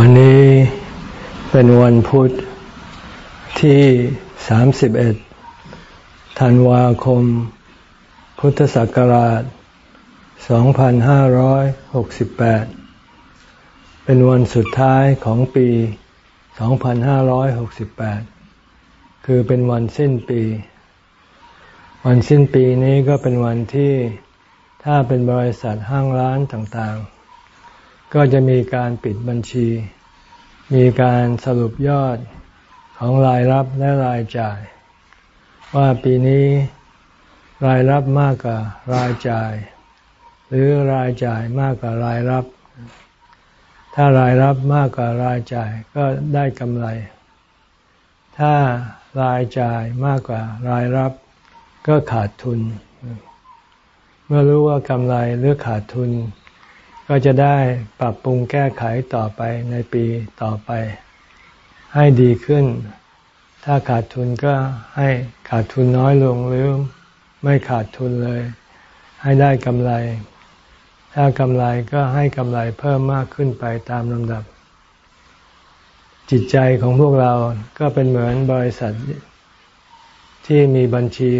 วันนี้เป็นวันพุธที่ 31 ธันวาคม พุทธศักราช 2568 เป็นวันสุดท้ายของปี 2568 คือเป็นวันสิ้นปี วันสิ้นปีนี้ก็เป็นวันที่ถ้าเป็นบริษัทห้างร้านต่างๆ ก็จะมีการปิดบัญชี มีการสรุปยอดของรายรับและรายจ่าย ว่าปีนี้รายรับมากกว่ารายจ่าย หรือรายจ่ายมากกว่ารายรับ ถ้ารายรับมากกว่ารายจ่ายก็ได้กำไร ถ้ารายจ่ายมากกว่ารายรับ ก็ขาดทุน เมื่อรู้ว่ากำไรหรือขาดทุน ก็จะได้ปรับปรุงแก้ไขต่อไปในปีต่อไป ให้ดีขึ้น ถ้าขาดทุนก็ให้ขาดทุนน้อยลงหรือไม่ขาดทุนเลย ให้ได้กำไร ถ้ากำไรก็ให้กำไรเพิ่มมากขึ้นไปตามลำดับ จิตใจของพวกเราก็เป็นเหมือนบริษัท ที่มีบัญชี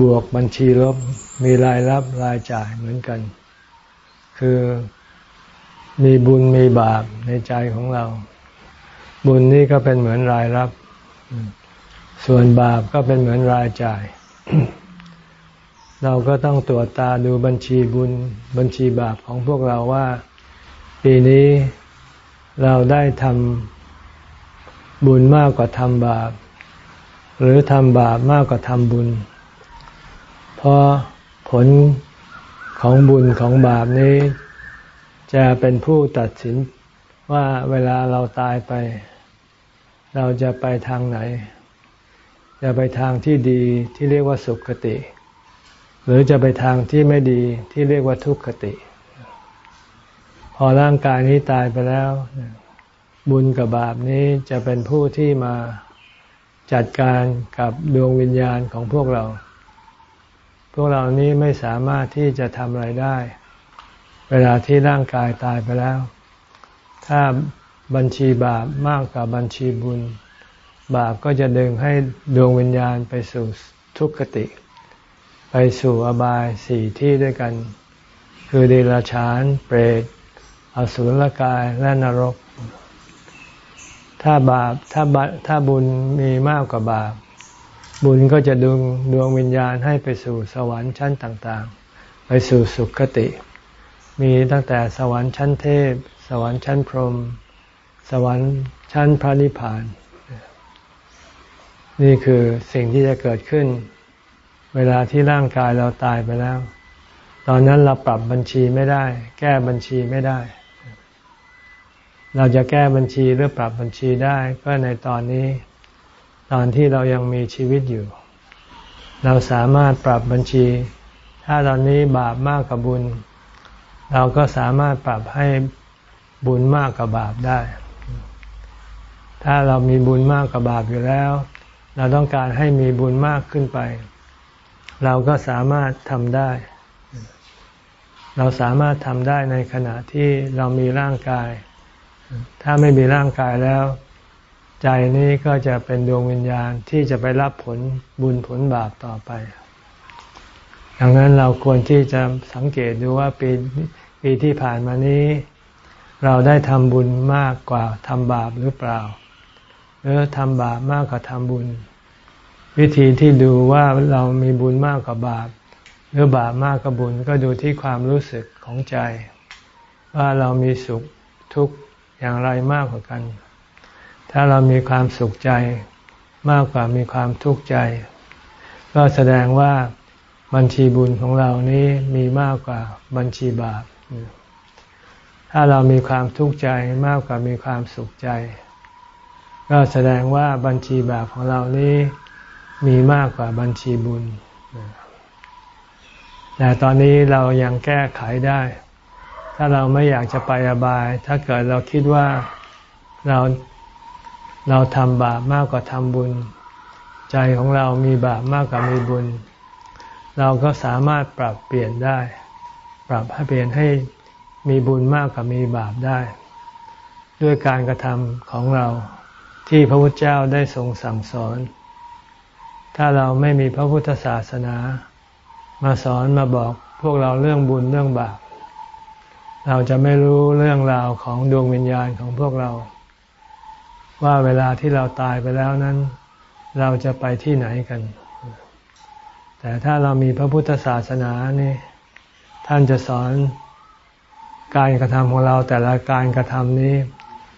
บวกบัญชีลบมีรายรับรายจ่ายเหมือนกัน คือมีบุญมีบาปในใจของเรา บุญนี่ก็เป็นเหมือนรายรับ ส่วนบาปก็เป็นเหมือนรายจ่าย เราก็ต้องตรวจตาดูบัญชีบุญบัญชีบาปของพวกเราว่า ปีนี้เราได้ทำบุญมากกว่าทำบาป หรือทำบาปมากกว่าทำบุญ เพราะผล ของบุญของบาปนี้ จะเป็นผู้ตัดสินว่าเวลาเราตายไป เราจะไปทางไหน จะไปทางที่ดีที่เรียกว่าสุขคติ หรือจะไปทางที่ไม่ดีที่เรียกว่าทุกขคติ พอร่างกายนี้ตายไปแล้ว บุญกับบาปนี้จะเป็นผู้ที่มาจัดการกับดวงวิญญาณของพวกเรา พวกเรานี้ไม่สามารถที่จะทำอะไรได้ เวลาที่ร่างกายตายไปแล้ว ถ้าบัญชีบาปมากกว่าบัญชีบุญ บาปก็จะดึงให้ดวงวิญญาณไปสู่ทุกขติ ไปสู่อบายสี่ที่ด้วยกัน คือเดรัจฉาน เปรตอสุรกายและนรก ถ้าบาปถ้าถ้าบุญมีมากกว่าบาป บุญก็จะดึงดวงวิญญาณให้ไปสู่สวรรค์ชั้นต่างๆ ไปสู่สุคติ มีตั้งแต่สวรรค์ชั้นเทพ สวรรค์ชั้นพรหมสวรรค์ชั้นพระนิพพาน นี่คือสิ่งที่จะเกิดขึ้น เวลาที่ร่างกายเราตายไปแล้ว ตอนนั้นเราปรับบัญชีไม่ได้ แก้บัญชีไม่ได้ เราจะแก้บัญชีหรือปรับบัญชีได้ก็ในตอนนี้ ตอนที่เรายังมีชีวิตอยู่ เราสามารถปรับบัญชี ถ้าตอนนี้บาปมากกว่าบุญ เราก็สามารถปรับให้บุญมากกว่าบาปได้ ถ้าเรามีบุญมากกว่าบาปอยู่แล้ว เราต้องการให้มีบุญมากขึ้นไป เราก็สามารถทำได้ เราสามารถทำได้ในขณะที่เรามีร่างกาย ถ้าไม่มีร่างกายแล้ว ใจนี้ก็จะเป็นดวงวิญญาณที่จะไปรับผลบุญผลบาปต่อไป ดังนั้นเราควรที่จะสังเกตดูว่าปีปีที่ผ่านมานี้ เราได้ทำบุญมากกว่าทำบาปหรือเปล่า หรือทำบาปมากกว่าทำบุญ วิธีที่ดูว่าเรามีบุญมากกว่าบาป หรือบาปมากกว่าบุญก็ดูที่ความรู้สึกของใจ ว่าเรามีสุขทุกข์อย่างไรมากกว่ากัน ถ้าเรามีความสุขใจมากกว่ามีความทุกข์ใจ ก็แสดงว่าบัญชีบุญของเรานี้มีมากกว่าบัญชีบาป ถ้าเรามีความทุกข์ใจมากกว่ามีความสุขใจ ก็แสดงว่าบัญชีบาปของเรานี้มีมากกว่าบัญชีบุญ แต่ตอนนี้เรายังแก้ไขได้ ถ้าเราไม่อยากจะไปอบาย ถ้าเกิดเราคิดว่าเรา เราทำบาปมากกว่าทำบุญ ใจของเรามีบาปมากกว่ามีบุญ เราก็สามารถปรับเปลี่ยนได้ ปรับให้เปลี่ยนให้มีบุญมากกว่ามีบาปได้ ด้วยการกระทำของเราที่พระพุทธเจ้าได้ทรงสั่งสอน ถ้าเราไม่มีพระพุทธศาสนา มาสอนมาบอกพวกเราเรื่องบุญเรื่องบาป เราจะไม่รู้เรื่องราวของดวงวิญญาณของพวกเรา ว่าเวลาที่เราตายไปแล้วนั้น เราจะไปที่ไหนกัน แต่ถ้าเรามีพระพุทธศาสนานี่ ท่านจะสอนการกระทำของเราแต่ละการกระทำนี้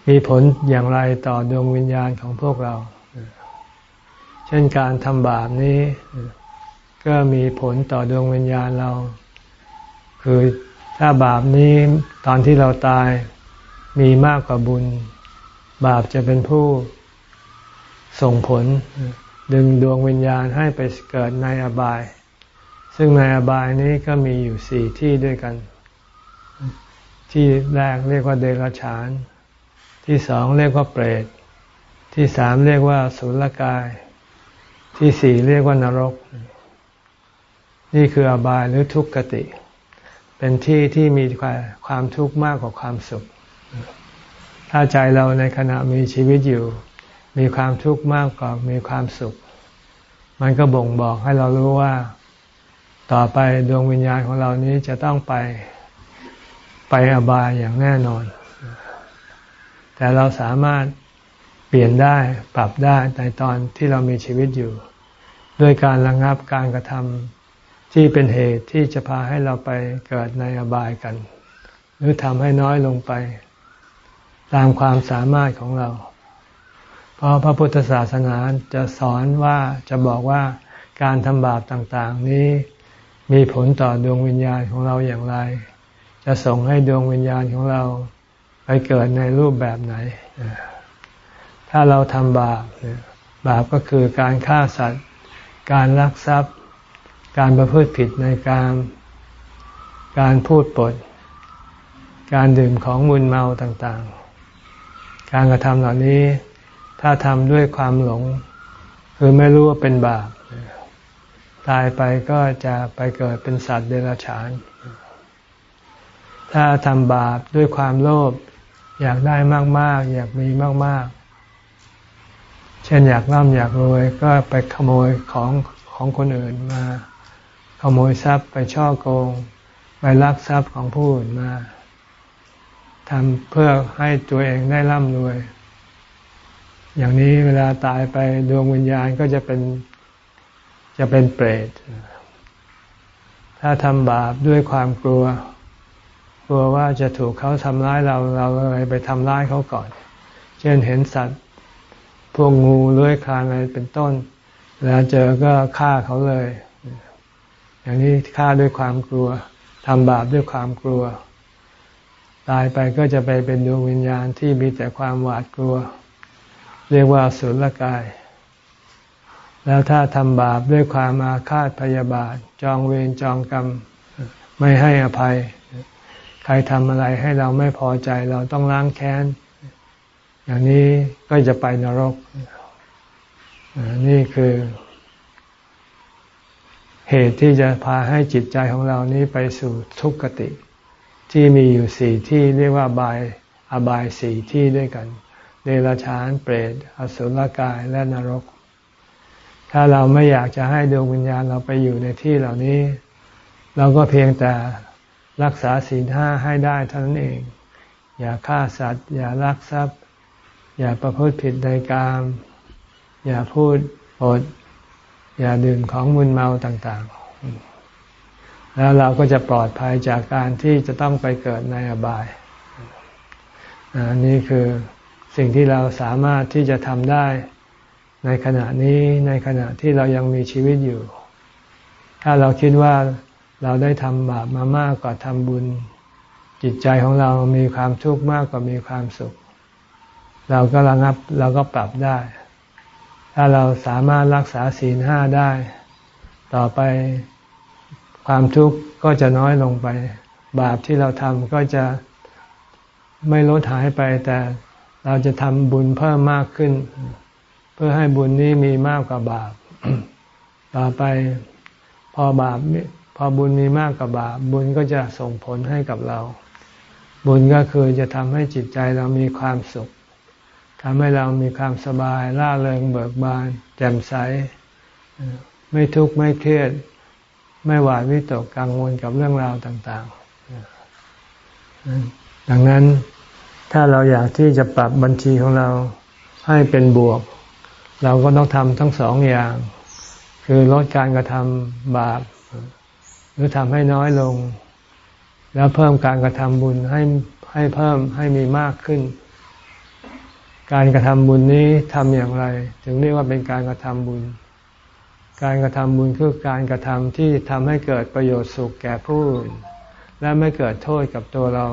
มีผลอย่างไรต่อดวงวิญญาณของพวกเรา เช่นการทำบาปนี้ ก็มีผลต่อดวงวิญญาณเรา คือถ้าบาปนี้ตอนที่เราตายมีมากกว่าบุญ บาปจะเป็นผู้ส่งผล ดึงดวงวิญญาณให้ไปเกิดในอบาย ซึ่งในอบายนี้ก็มีอยู่สี่ที่ด้วยกัน ที่แรกเรียกว่าเดรัจฉาน ที่สองเรียกว่าเปรต ที่สามเรียกว่าสุลกาย ที่สี่เรียกว่านรก นี่คืออบายหรือทุกขติ เป็นที่ที่มีความทุกข์มากกว่าความสุข ถ้าใจเราในขณะมีชีวิตอยู่ มีความทุกข์มากกว่ามีความสุข มันก็บ่งบอกให้เรารู้ว่า ต่อไปดวงวิญญาณของเรานี้จะต้องไปไปอบายอย่างแน่นอน แต่เราสามารถเปลี่ยนได้ปรับได้ในตอนที่เรามีชีวิตอยู่ ด้วยการระงงับการกระทำที่เป็นเหตุที่จะพาให้เราไปเกิดในอบายกัน หรือทำให้น้อยลงไป ตามความสามารถของเรา เพราะพระพุทธศาสนาจะสอนว่าจะบอกว่าการทำบาปต่างๆ นี้มีผลต่อดวงวิญญาณของเราอย่างไร จะส่งให้ดวงวิญญาณของเราไปเกิดในรูปแบบไหน ถ้าเราทำบาปบาปก็คือการฆ่าสัตว์ การลักทรัพย์ การประพฤติผิดในการการพูดปด การดื่มของมึนเมาต่างๆ การกระทำเหล่านี้ถ้าทำด้วยความหลง คือไม่รู้ว่าเป็นบาป ตายไปก็จะไปเกิดเป็นสัตว์เดรัจฉาน ถ้าทำบาปด้วยความโลภอยากได้มาก ๆ อยากมีมาก ๆ เช่นอยากร่ำอยากรวยก็ไปขโมยของของคนอื่นมา ขโมยทรัพย์ไปช่อโกง ไปลักทรัพย์ของผู้อื่นมา ทำเพื่อให้ตัวเองได้ร่ำรวย อย่างนี้เวลาตายไปดวงวิญญาณก็จะเป็นจะเป็นเปรต ถ้าทำบาปด้วยความกลัว กลัวว่าจะถูกเขาทำร้ายเราเราเลยไปทำร้ายเขาก่อน เช่นเห็นสัตว์ พวกงูเลื้อยคลานอะไรเป็นต้น แล้วเจอก็ฆ่าเขาเลย อย่างนี้ฆ่าด้วยความกลัวทำบาปด้วยความกลัว ตายไปก็จะไปเป็นดวงวิญญาณที่มีแต่ความหวาดกลัว เรียกว่าสุลกาย แล้วถ้าทำบาปด้วยความอาฆาตพยาบาท จองเวรจองกรรมไม่ให้อภัย ใครทำอะไรให้เราไม่พอใจเราต้องล้างแค้น อย่างนี้ก็จะไปนรก นี่คือ เหตุที่จะพาให้จิตใจของเรานี้ไปสู่ทุกขติ ที่มีอยู่สี่ที่เรียกว่าบายอบายสี่ที่ด้วยกันเดรัจฉานเปรตอสุรกายและนรก ถ้าเราไม่อยากจะให้ดวงวิญญาณเราไปอยู่ในที่เหล่านี้ เราก็เพียงแต่รักษาศีลห้าให้ได้เท่านั้นเอง อย่าฆ่าสัตว์ อย่าลักทรัพย์ อย่าประพฤติผิดในกาม อย่าพูดอดอย่าดื่มของมึนเมาต่าง ๆ แล้วเราก็จะปลอดภัยจากการที่จะต้องไปเกิดในอบายอันี่คือสิ่งที่เราสามารถที่จะทำได้ในขณะนี้ในขณะที่เรายังมีชีวิตอยู่ ถ้าเราคิดว่าเราได้ทำบาปมามากกว่าทำบุญ จิตใจของเรามีความทุกข์มากกว่ามีความสุข เราก็ระงับเราก็ปรับได้ ถ้าเราสามารถรักษาศีลห้าได้ ต่อไป ความทุกข์ก็จะน้อยลงไป บาปที่เราทำก็จะไม่ลดหายไป แต่เราจะทำบุญเพิ่มมากขึ้น เพื่อให้บุญนี้มีมากกว่าบาป ต่อไปพอบาปพอบุญมีมากกับบาป บุญก็จะส่งผลให้กับเรา บุญก็คือจะทำให้จิตใจเรามีความสุขทำให้เรามีความสบาย ร่าเริงเบิกบาน แจ่มใส ไม่ทุกข์ไม่เครียด ไม่หวาดวิตกกังวลกับเรื่องราวต่าง ๆ ดังนั้นถ้าเราอยากที่จะปรับบัญชีของเราให้เป็นบวก เราก็ต้องทำทั้งสองอย่าง คือลดการกระทำบาป หรือทำให้น้อยลง แล้วเพิ่มการกระทำบุญให้ให้เพิ่มให้มีมากขึ้น การกระทำบุญนี้ทำอย่างไร ถึงเรียกว่าเป็นการกระทำบุญ การกระทำบุญคือการกระทำที่ทำให้เกิดประโยชน์สุขแก่ผู้อื่นและไม่เกิดโทษกับตัวเรา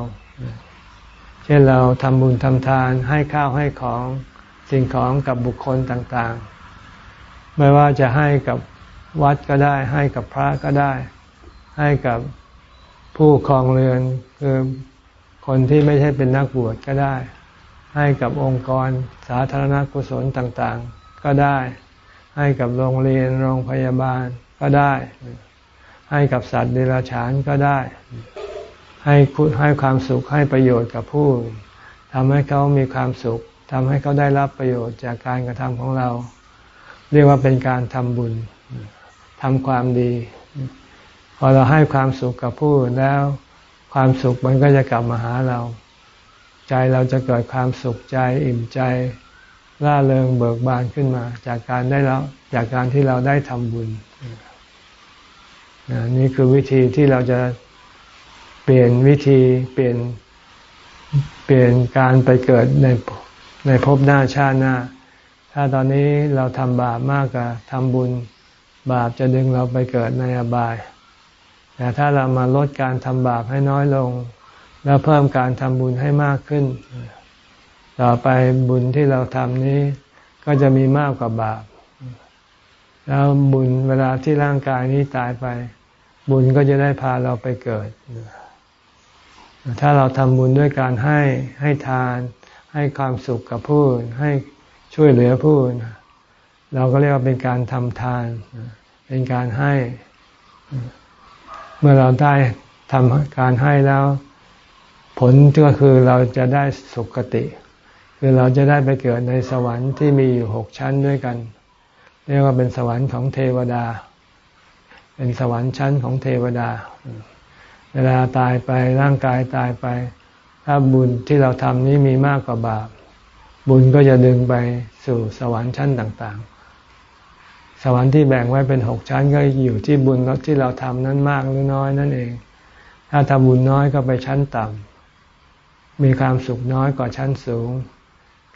เช่นเราทำบุญทำทานให้ข้าวให้ของสิ่งของกับบุคคลต่างๆ ไม่ว่าจะให้กับวัดก็ได้ ให้กับพระก็ได้ ให้กับผู้ครองเรือนคือคนที่ไม่ใช่เป็นนักบวชก็ได้ ให้กับองค์กรสาธารณกุศลต่างๆ ก็ได้ ให้กับโรงเรียนโรงพยาบาลก็ได้ ให้กับสัตว์เดรัจฉานก็ได้ ให้ให้ความสุขให้ประโยชน์กับผู้ทำให้เขามีความสุขทำให้เขาได้รับประโยชน์จากการกระทำของเรา เรียกว่าเป็นการทำบุญทำความดี พอเราให้ความสุขกับผู้แล้ว ความสุขมันก็จะกลับมาหาเรา ใจเราจะเกิดความสุขใจอิ่มใจ ร่าเริงเบิกบานขึ้นมา จากการได้แล้วจากการที่เราได้ทำบุญนี่คือวิธีที่เราจะเปลี่ยนวิธีเปลี่ยนเปลี่ยนการไปเกิดในในภพหน้าชาติหน้า ถ้าตอนนี้เราทำบาปมากกว่าทำบุญ บาปจะดึงเราไปเกิดในอบาย แต่ถ้าเรามาลดการทำบาปให้น้อยลง แล้วเพิ่มการทำบุญให้มากขึ้น ต่อไปบุญที่เราทำนี้ ก็จะมีมากกว่าบาป แล้วบุญเวลาที่ร่างกายนี้ตายไป บุญก็จะได้พาเราไปเกิด ถ้าเราทำบุญด้วยการให้ให้ทาน ให้ความสุขกับผู้อื่นให้ช่วยเหลือผู้อื่นเราก็เรียกว่าเป็นการทำทาน เป็นการให้ เมื่อเราได้ทำการให้แล้ว ผลก็คือเราจะได้สุขติ คือเราจะได้ไปเกิดในสวรรค์ที่มีอยู่หกชั้นด้วยกัน เรียกว่าเป็นสวรรค์ของเทวดา เป็นสวรรค์ชั้นของเทวดา เวลาตายไปร่างกายตายไป ถ้าบุญที่เราทำนี้มีมากกว่าบาป บุญก็จะดึงไปสู่สวรรค์ชั้นต่างๆ สวรรค์ที่แบ่งไว้เป็นหกชั้นก็อยู่ที่บุญที่เราทำนั้นมากหรือน้อยนั่นเอง ถ้าทำบุญน้อยก็ไปชั้นต่ำมีความสุขน้อยกว่าชั้นสูง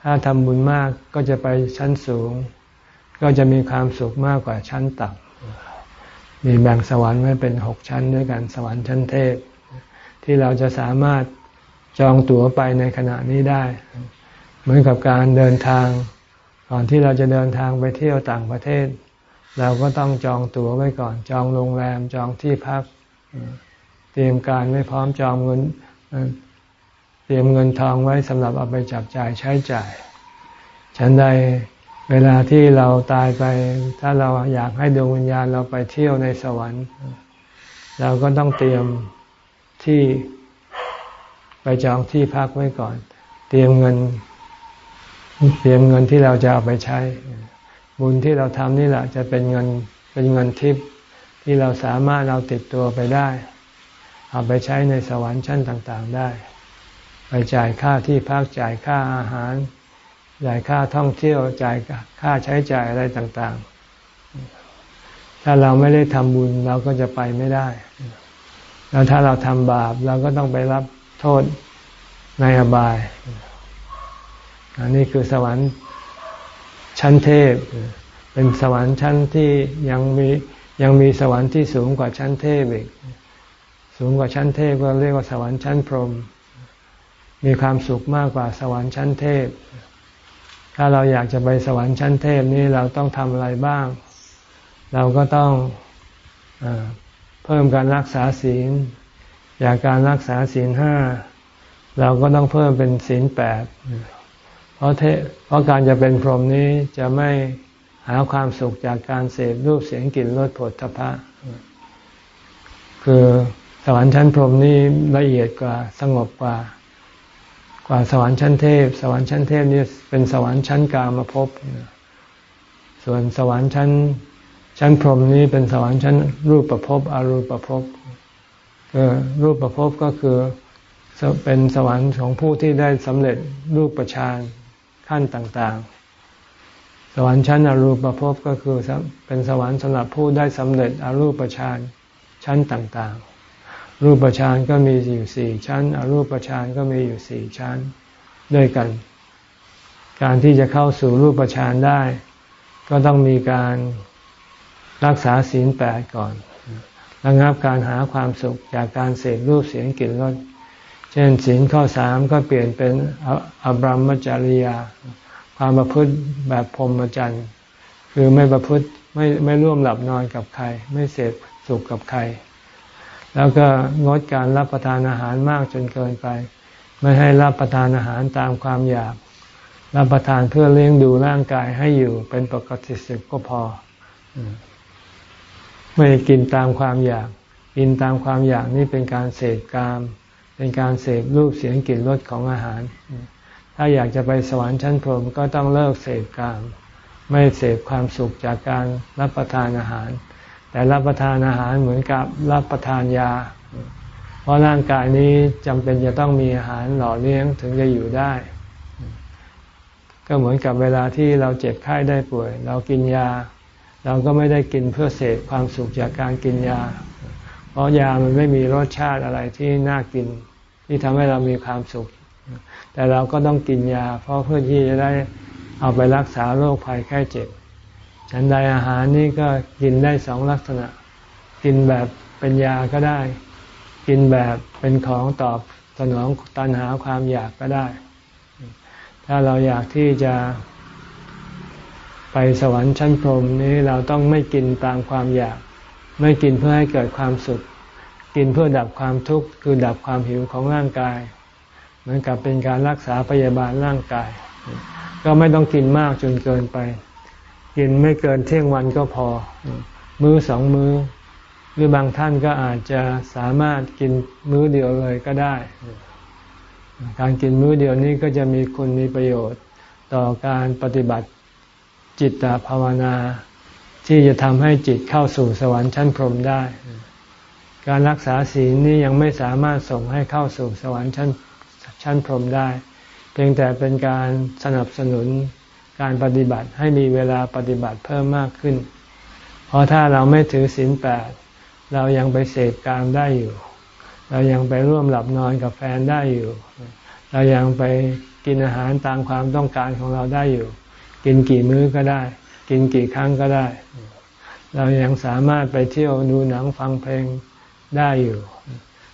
ถ้าทำบุญมากก็จะไปชั้นสูง ก็จะมีความสุขมากกว่าชั้นต่ำมีแบ่งสวรรค์ไว้เป็นหกชั้นด้วยกันสวรรค์ชั้นเทพ ที่เราจะสามารถจองตั๋วไปในขณะนี้ได้ เหมือนกับการเดินทาง ก่อนที่เราจะเดินทางไปเที่ยวต่างประเทศ เราก็ต้องจองตั๋วไว้ก่อน จองโรงแรมจองที่พัก เตรียมการไว้พร้อมจองเงิน เตรียมเงินทองไว้สำหรับเอาไปจับจ่ายใช้จ่าย ฉันใดเวลาที่เราตายไป ถ้าเราอยากให้ดวงวิญญาณเราไปเที่ยวในสวรรค์ เราก็ต้องเตรียมที่ไปจองที่พักไว้ก่อน เตรียมเงิน เตรียมเงินที่เราจะเอาไปใช้ บุญที่เราทำนี่แหละจะเป็นเงินเป็นเงินทิพย์ที่เราสามารถเราติดตัวไปได้ เอาไปใช้ในสวรรค์ชั้นต่าง ๆ ได้ ไปจ่ายค่าที่พักจ่ายค่าอาหารจ่ายค่าท่องเที่ยวจ่ายค่าใช้จ่ายอะไรต่างๆ ถ้าเราไม่ได้ทำบุญเราก็จะไปไม่ได้ แล้วถ้าเราทำบาปเราก็ต้องไปรับโทษในอบาย อันนี้คือสวรรค์ชั้นเทพ เป็นสวรรค์ชั้นที่ยังมียังมีสวรรค์ที่สูงกว่าชั้นเทพอีก สูงกว่าชั้นเทพก็เรียกว่าสวรรค์ชั้นพรหม มีความสุขมากกว่าสวรรค์ชั้นเทพ ถ้าเราอยากจะไปสวรรค์ชั้นเทพนี้เราต้องทำอะไรบ้าง เราก็ต้องอเพิ่มการรักษาศีล อยากการรักษาศีลห้าเราก็ต้องเพิ่มเป็นศีลแปดเพราะเทเพราะการจะเป็นพรหมนี้จะไม่หาความสุขจากการเสพรูปเสียงกลิ่นรสผลทพะ คือสวรรค์ชั้นพรหมนี้ละเอียดกว่าสงบกว่า กว่าสวรรค์ชั้นเทพ สวรรค์ชั้นเทพนี่เป็นสวรรค์ชั้นกามภพบส่วนสวรรค์ชั้นชั้นพรหมนี้เป็นสวรรค์ชั้นรูปประพบอรูปประพบรูปประพบก็คือเป็นสวรรค์ของผู้ที่ได้สำเร็จรูปประชานขั้นต่างๆ สวรรค์ชั้นอรูปภพก็คือเป็นสวรรค์สำหรับผู้ได้สำเร็จอรูปฌานชั้นต่างๆ รูปฌานก็มีอยู่สี่ชั้น อรูปฌานก็มีอยู่สี่ชั้นด้วยกัน การที่จะเข้าสู่รูปฌานได้ ก็ต้องมีการรักษาศีลแปดก่อนระงับการหาความสุขจากการเสพรูปเสียงกลิ่นรสเช่นศีลข้อสามก็เปลี่ยนเป็นอบรมจริยา ความประพฤติแบบพรหมจรรย์ คือไม่ประพฤติไม่ไม่ร่วมหลับนอนกับใคร ไม่เสพสุขกับใคร แล้วก็งดการรับประทานอาหารมากจนเกินไป ไม่ให้รับประทานอาหารตามความอยาก รับประทานเพื่อเลี้ยงดูร่างกายให้อยู่เป็นปกติสุขก็พอ ไม่กินตามความอยาก กินตามความอยากนี่เป็นการเสพกาม เป็นการเสพรูปเสียงกลิ่นรสของอาหาร ถ้าอยากจะไปสวรรค์ชั้นพรหมก็ต้องเลิกเสพกาม ไม่เสพความสุขจากการรับประทานอาหาร แต่รับประทานอาหารเหมือนกับรับประทานยา เพราะร่างกายนี้จำเป็นจะต้องมีอาหารหล่อเลี้ยงถึงจะอยู่ได้ ก็เหมือนกับเวลาที่เราเจ็บไข้ได้ป่วย เรากินยา เราก็ไม่ได้กินเพื่อเสพความสุขจากการกินยา เพราะยามันไม่มีรสชาติอะไรที่น่ากิน ที่ทำให้เรามีความสุข แต่เราก็ต้องกินยา เพราะเพื่อที่จะได้เอาไปรักษาโรคภัยแค่เจ็บ ฉันใดอาหารนี่ก็กินได้สองลักษณะ กินแบบเป็นยาก็ได้ กินแบบเป็นของตอบสนองตันหาความอยากก็ได้ ถ้าเราอยากที่จะไปสวรรค์ชั้นพรหมนี้เราต้องไม่กินตามความอยาก ไม่กินเพื่อให้เกิดความสุข กินเพื่อดับความทุกข์คือดับความหิวของร่างกาย เหมือนกับเป็นการรักษาพยาบาลร่างกาย ก็ไม่ต้องกินมากจนเกินไป กินไม่เกินเที่ยงวันก็พอ มื้อสองมื้อ หรือบางท่านก็อาจจะสามารถกินมื้อเดียวเลยก็ได้ การกินมื้อเดียวนี้ก็จะมีคุณมีประโยชน์ต่อการปฏิบัติจิตตภาวนา ที่จะทำให้จิตเข้าสู่สวรรค์ชั้นพรหมได้ การรักษาศีลนี้ยังไม่สามารถส่งให้เข้าสู่สวรรค์ชั้นชั้นพรหมได้ เพียงแต่เป็นการสนับสนุน การปฏิบัติให้มีเวลาปฏิบัติเพิ่มมากขึ้น เพราะถ้าเราไม่ถือศีลแปดเรายังไปเสพกามได้อยู่ เรายังไปร่วมหลับนอนกับแฟนได้อยู่ เรายังไปกินอาหารตามความต้องการของเราได้อยู่ กินกี่มื้อก็ได้ กินกี่ครั้งก็ได้ เรายังสามารถไปเที่ยวดูหนังฟังเพลงได้อยู่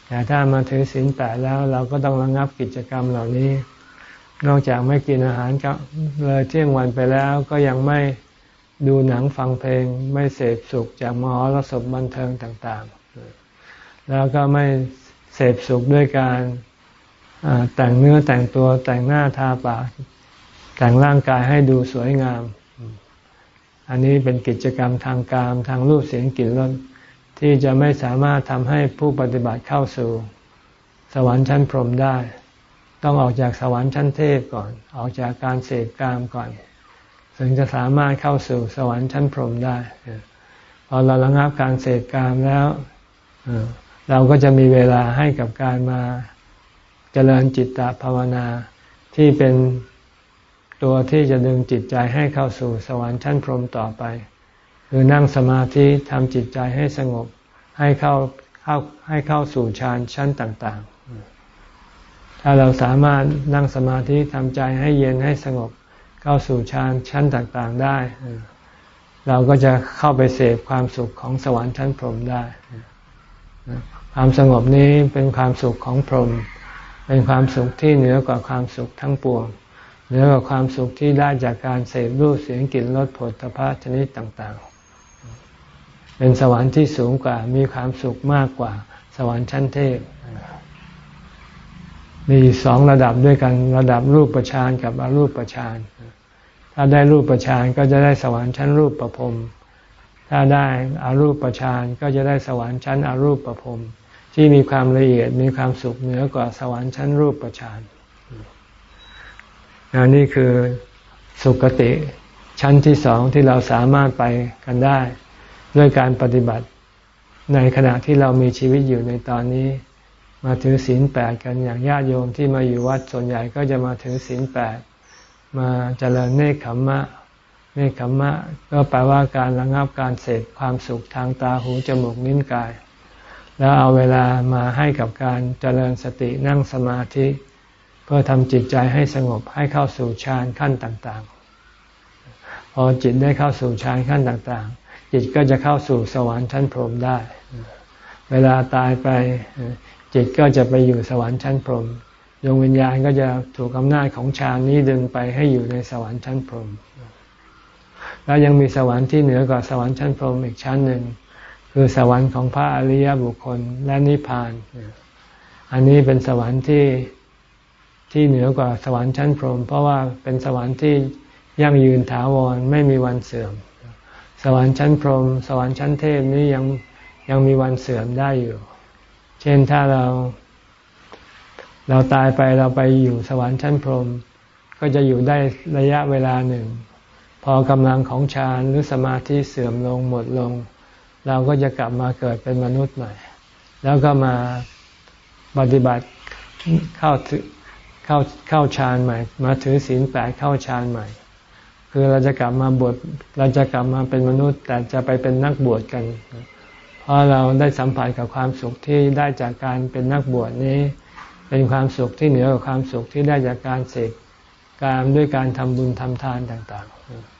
แต่ถ้ามาถือศีลแปดแล้วเราก็ต้องระงงับกิจกรรมเหล่านี้ นอกจากไม่กินอาหารก็เลยเที่ยงวันไปแล้วก็ยังไม่ดูหนังฟังเพลง ไม่เสพสุขจากมหรสพบันเทิงต่างๆ แล้วก็ไม่เสพสุขด้วยการแต่งเนื้อแต่งตัวแต่งหน้าทาปากแต่งร่างกายให้ดูสวยงาม อันนี้เป็นกิจกรรมทางการทางรูปเสียงกลิ่นรสที่จะไม่สามารถทำให้ผู้ปฏิบัติเข้าสู่ สวรรค์ชั้นพรหมได้ ต้องออกจากสวรรค์ชั้นเทพก่อน ออกจากการเสพกามก่อน ถึงจะสามารถเข้าสู่สวรรค์ชั้นพรหมได้พอเราระงับการเสพกามแล้วเราก็จะมีเวลาให้กับการมาเจริญจิตตภาวนาที่เป็นตัวที่จะดึงจิตใจให้เข้าสู่สวรรค์ชั้นพรหมต่อไป คือนั่งสมาธิทำจิตใจให้สงบให้เข้าเข้าให้เข้าสู่ฌานชั้นต่าง ถ้าเราสามารถนั่งสมาธิทำใจให้เย็นให้สงบเข้าสู่ฌานชั้นต่างๆได้ เราก็จะเข้าไปเสพความสุขของสวรรค์ชั้นพรหมได้ ความสงบนี้เป็นความสุขของพรหมเป็นความสุขที่เหนือกว่าความสุขทั้งปวงเหนือกว่าความสุขที่ได้จากการเสพรูปเสียงกลิ่นรสผลตภะชนิดต่างๆ เป็นสวรรค์ที่สูงกว่ามีความสุขมากกว่าสวรรค์ชั้นเทพ มีสองระดับด้วยกันระดับรูปประชานกับอรูปประชานถ้าได้รูปประชานก็จะได้สวรรค์ชั้นรูปประพรมถ้าได้อารูปประชานก็จะได้สวรรค์ชั้นอารูปประพรมที่มีความละเอียดมีความสุขเหนือกว่าสวรรค์ชั้นรูปประชานนนี่คือสุคติชั้นที่สองที่เราสามารถไปกันได้ ด้วยการปฏิบัติในขณะที่เรามีชีวิตอยู่ในตอนนี้ มาถือศีลแปดกันอย่างญาติโยมที่มาอยู่วัดส่วนใหญ่ก็จะมาถือศีลแปดมาเจริญเนคขมมะ เนคขมมะ ก็แปลว่าการระงับการเสพความสุขทางตาหูจมูกนิ้นกาย แล้วเอาเวลามาให้กับการเจริญสตินั่งสมาธิ เพื่อทำจิตใจให้สงบให้เข้าสู่ฌานขั้นต่างๆ พอจิตได้เข้าสู่ฌานขั้นต่างๆ จิตก็จะเข้าสู่สวรรค์ชั้นพรหมได้ เวลาตายไป จิตก็จะไปอยู่สวรรค์ชั้นพรหมดวงวิญญาณก็จะถูกอำนาจของฌานนี้ดึงไปให้อยู่ในสวรรค์ชั้นพรหมแล้วยังมีสวรรค์ที่เหนือกว่าสวรรค์ชั้นพรหมอีกชั้นหนึ่งคือสวรรค์ของพระอริยบุคคลและนิพพาน อันนี้เป็นสวรรค์ที่ที่เหนือกว่าสวรรค์ชั้นพรหมเพราะว่าเป็นสวรรค์ที่ยั่งยืนถาวรไม่มีวันเสื่อม สวรรค์ชั้นพรหมสวรรค์ชั้นเทพนี้ยังยังมีวันเสื่อมได้อยู่ เช่นถ้าเรา เราตายไปเราไปอยู่สวรรค์ชั้นพรหมก็จะอยู่ได้ระยะเวลาหนึ่ง พอกำลังของฌานหรือสมาธิเสื่อมลงหมดลง เราก็จะกลับมาเกิดเป็นมนุษย์ใหม่ แล้วก็มาปฏิบัติเข้าถึเข้าเข้าฌานใหม่ มาถือศีลแปดเข้าฌานใหม่ คือเราจะกลับมาบวชเราจะกลับมาเป็นมนุษย์ แต่จะไปเป็นนักบวชกัน เพราะเราได้สัมผัสกับความสุขที่ได้จากการเป็นนักบวชนี้ เป็นความสุขที่เหนือกว่าความสุขที่ได้จากการเสกการด้วยการทำบุญทำทานต่าง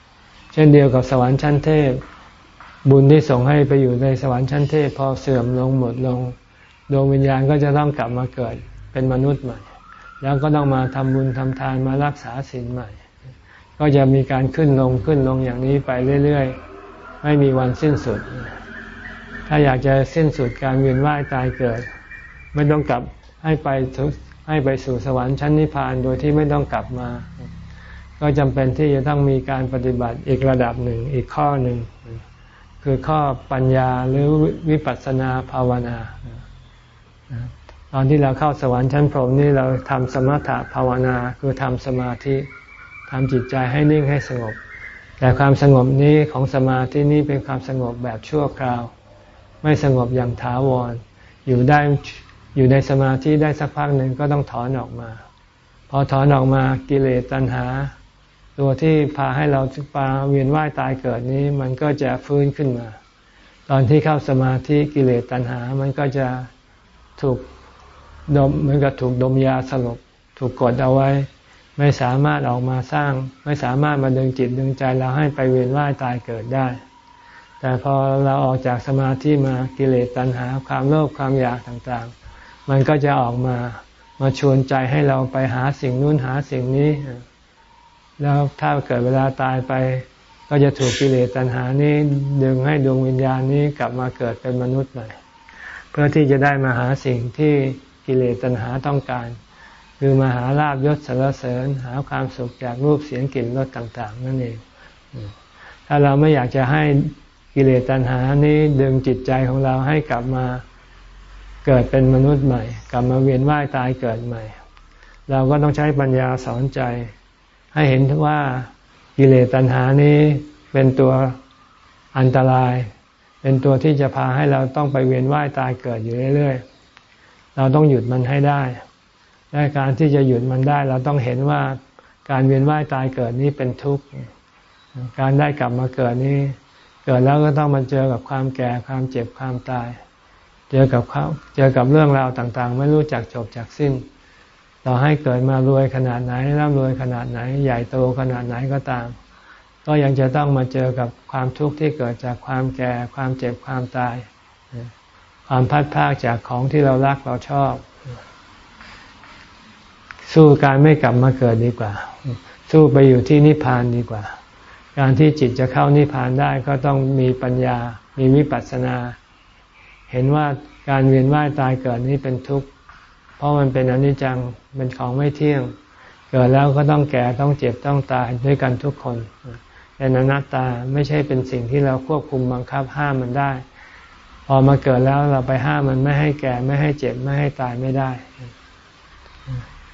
ๆ เช่นเดียวกับสวรรค์ชั้นเทพ บุญที่ส่งให้ไปอยู่ในสวรรค์ชั้นเทพ พอเสื่อมลงหมดลงดวงวิญญาณก็จะต้องกลับมาเกิดเป็นมนุษย์ใหม่ แล้วก็ต้องมาทำบุญทำทานมารักษาศีลใหม่ ก็จะมีการขึ้นลงขึ้นลงอย่างนี้ไปเรื่อยๆ ไม่มีวันสิ้นสุด ถ้าอยากจะสิ้นสุดการเวียนว่ายตายเกิด ไม่ต้องกลับให้ไปให้ไปสู่สวรรค์ชั้นนิพพานโดยที่ไม่ต้องกลับมา ก็จำเป็นที่จะต้องมีการปฏิบัติอีกระดับหนึ่งอีกข้อหนึ่ง คือข้อปัญญาหรือวิปัสสนาภาวนา ตอนที่เราเข้าสวรรค์ชั้นพรหมนี่เราทำสมถะภาวนาคือทำสมาธิทำจิตใจให้นิ่งให้สงบ แต่ความสงบนี้ของสมาธินี้เป็นความสงบแบบชั่วคราว ไม่สงบอย่างถาวร อยู่ได้อยู่ในสมาธิได้สักพักหนึ่งก็ต้องถอนออกมา พอถอนออกมากิเลสตัณหา ตัวที่พาให้เราปาเวียนว่ายตายเกิดนี้มันก็จะฟื้นขึ้นมา ตอนที่เข้าสมาธิกิเลสตัณหา มันก็จะถูกดมเหมือนกับถูกดมยาสลบถูกกดเอาไว้ ไม่สามารถออกมาสร้าง ไม่สามารถมาดึงจิตดึงใจเราให้ไปเวียนว่ายตายเกิดได้ แต่พอเราออกจากสมาธิมากิเลสตัณหา ความโลภความอยากต่างๆ มันก็จะออกมามาชวนใจให้เราไปหาสิ่งนู้นหาสิ่งนี้ แล้วถ้าเกิดเวลาตายไป ก็จะถูกกิเลสตัณหานี้ดึงให้ดวงวิญญาณนี้กลับมาเกิดเป็นมนุษย์ใหม่ เพื่อที่จะได้มาหาสิ่งที่กิเลสตัณหาต้องการ คือมาหาลาบยศสารเสริญ หาความสุขจากรูปเสียงกลิ่นรสต่าง ๆ นั่นเอง ถ้าเราไม่อยากจะให้ กิเลสตัณหานี้ดึงจิตใจของเราให้กลับมาเกิดเป็นมนุษย์ใหม่ กลับมาเวียนว่ายตายเกิดใหม่ เราก็ต้องใช้ปัญญาสอนใจ ให้เห็นว่ากิเลสตัณหานี้เป็นตัวอันตราย เป็นตัวที่จะพาให้เราต้องไปเวียนว่ายตายเกิดอยู่เรื่อยๆ เราต้องหยุดมันให้ได้และการที่จะหยุดมันได้เราต้องเห็นว่าการเวียนว่ายตายเกิดนี้เป็นทุกข์ การได้กลับมาเกิดนี้ เกิดแล้วก็ต้องมาเจอกับความแก่ความเจ็บความตาย เจอกับเขาเจอกับเรื่องราวต่างๆ ไม่รู้จักจบจากสิ้นต่อให้เกิดมารวยขนาดไหนร่ำรวยขนาดไหน ใหญ่โตขนาดไหนก็ตาม ก็ยังจะต้องมาเจอกับความทุกข์ที่เกิดจากความแก่ ความเจ็บความตาย ความพัดพากจากของที่เรารักเราชอบ สู้การไม่กลับมาเกิดดีกว่า สู้ไปอยู่ที่นิพพานดีกว่า การที่จิตจะเข้านิพพานได้ก็ต้องมีปัญญา มีวิปัสสนา เห็นว่าการเวียนว่ายตายเกิดนี้เป็นทุกข์ เพราะมันเป็นอนิจจัง เป็นของไม่เที่ยง เกิดแล้วก็ต้องแก่ ต้องเจ็บ ต้องตายด้วยกันทุกคนเป็นอนัตตา ไม่ใช่เป็นสิ่งที่เราควบคุมบังคับห้ามมันได้ พอมาเกิดแล้วเราไปห้ามมันไม่ให้แก่ ไม่ให้เจ็บ ไม่ให้ตายไม่ได้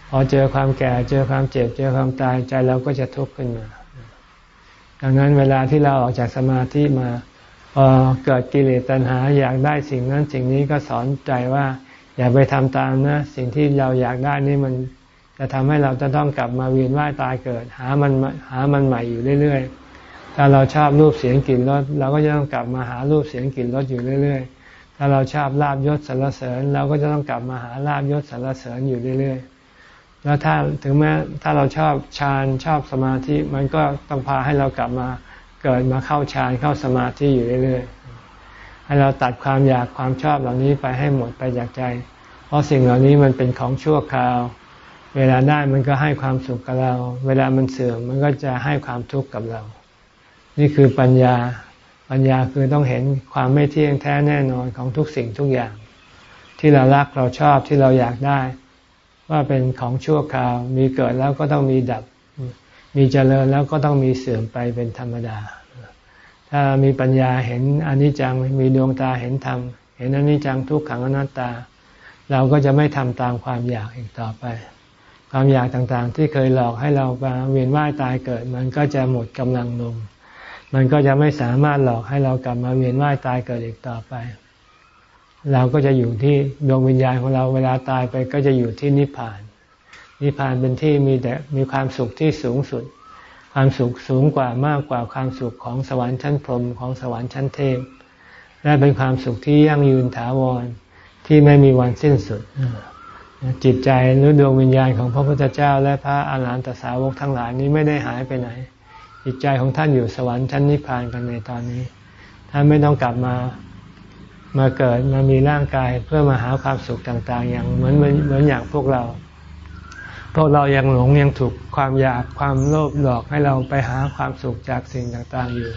พอเจอความแก่ เจอความเจ็บ เจอความตายใจเราก็จะทุกข์ขึ้นมา ดังนั้นเวลาที่เราออกจากสมาธิมาพอเกิดกิเลสตัณหา อยากได้สิ่งนั้นสิ่งนี้ก็สอนใจว่า อย่าไปทำตามนะ สิ่งที่เราอยากได้นี่มันจะทำให้เราจะต้องกลับมาเวียนว่ายตายเกิด หามันหามันใหม่อยู่เรื่อยๆ ถ้าเราชอบรูปเสียงกลิ่นรสเราก็จะต้องกลับมาหารูปเสียงกลิ่นรสอยู่เรื่อยๆ ถ้าเราชอบลาบยศสรรเสริญ เราก็จะต้องกลับมาหาลาบยศสรรเสริญอยู่เรื่อยๆ แล้วถ้าถึงแม้ถ้าเราชอบฌานชอบสมาธิมันก็ต้องพาให้เรากลับมาเกิดมาเข้าฌานเข้าสมาธิอยู่เรื่อยๆให้เราตัดความอยากความชอบเหล่านี้ไปให้หมดไปจากใจ เพราะสิ่งเหล่านี้มันเป็นของชั่วคราว เวลาได้มันก็ให้ความสุขกับเรา เวลามันเสื่อมมันก็จะให้ความทุกข์กับเรา นี่คือปัญญาปัญญาคือต้องเห็นความไม่เที่ยงแท้แน่นอนของทุกสิ่งทุกอย่าง ที่เรารักเราชอบที่เราอยากได้ ว่าเป็นของชั่วคราว มีเกิดแล้วก็ต้องมีดับ มีเจริญแล้วก็ต้องมีเสื่อมไปเป็นธรรมดา ถ้ามีปัญญาเห็นอนิจจัง มีดวงตาเห็นธรรม เห็นอนิจจังทุกขังอนัตตา เราก็จะไม่ทำตามความอยากอีกต่อไป ความอยากต่างๆ ที่เคยหลอกให้เราไปเวียนว่ายตายเกิด มันก็จะหมดกำลังลง มันก็จะไม่สามารถหลอกให้เรากลับมาเวียนว่ายตายเกิดอีกต่อไป เราก็จะอยู่ที่ดวงวิญญาณของเราเวลาตายไปก็จะอยู่ที่นิพพาน นิพพานเป็นที่มีแต่มีความสุขที่สูงสุด ความสุขสูงกว่ามากกว่าความสุขของสวรรค์ชั้นพรหมของสวรรค์ชั้นเทพและเป็นความสุขที่ยั่งยืนถาวรที่ไม่มีวันสิ้นสุด จิตใจหรือดวงวิญญาณของพระพุทธเจ้า และพระอาหารหันตสาวกทั้งหลายนี้ไม่ได้หายไปไหน จิตใจของท่านอยู่สวรรค์ชั้นนิพพานกันในตอนนี้ท่านไม่ต้องกลับมา มาเกิดมามีร่างกายเพื่อมาหาความสุขต่างๆ อย่างเหมือนเหมือนอย่างพวกเรา พวกเรายังหลงยังถูกความอยากความโลภหลอกให้เราไปหาความสุขจากสิ่งต่างๆอยู่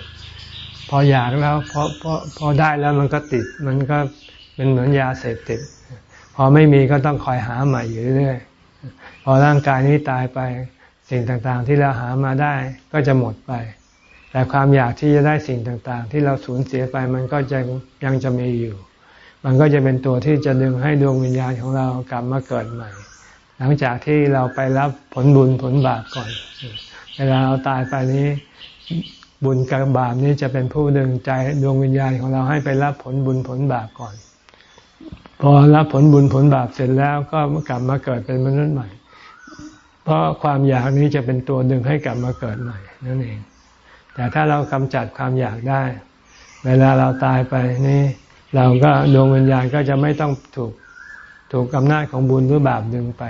พออยากแล้วพอพอพอได้แล้วมันก็ติด มันก็เป็นเหมือนยาเสพติด พอไม่มีก็ต้องคอยหาใหม่อยู่เรื่อยพอร่างกายนี้ตายไปสิ่งต่างๆ ที่เราหามาได้ก็จะหมดไป แต่ความอยากที่จะได้สิ่งต่างๆ ที่เราสูญเสียไปมันก็จะยังจะมีอยู่ มันก็จะเป็นตัวที่จะดึงให้ดวงวิญญาณของเรากลับมาเกิดใหม่ หลังจากที่เราไปรับผลบุญผลบาปก่อน เวลาเราตายไปนี้บุญกับบาปนี้จะเป็นผู้ดึงใจดวงวิญญาณของเราให้ไปรับผลบุญผลบาปก่อน พอรับผลบุญผลบาปเสร็จแล้วก็กลับมาเกิดเป็นมนุษย์ใหม่ เพราะความอยากนี้จะเป็นตัวดึงให้กลับมาเกิดใหม่นั่นเอง แต่ถ้าเรากำจัดความอยากได้ เวลาเราตายไปนี่ เราก็ดวงวิญญาณก็จะไม่ต้องถูกถูกอำนาจของบุญหรือบาปดึงไป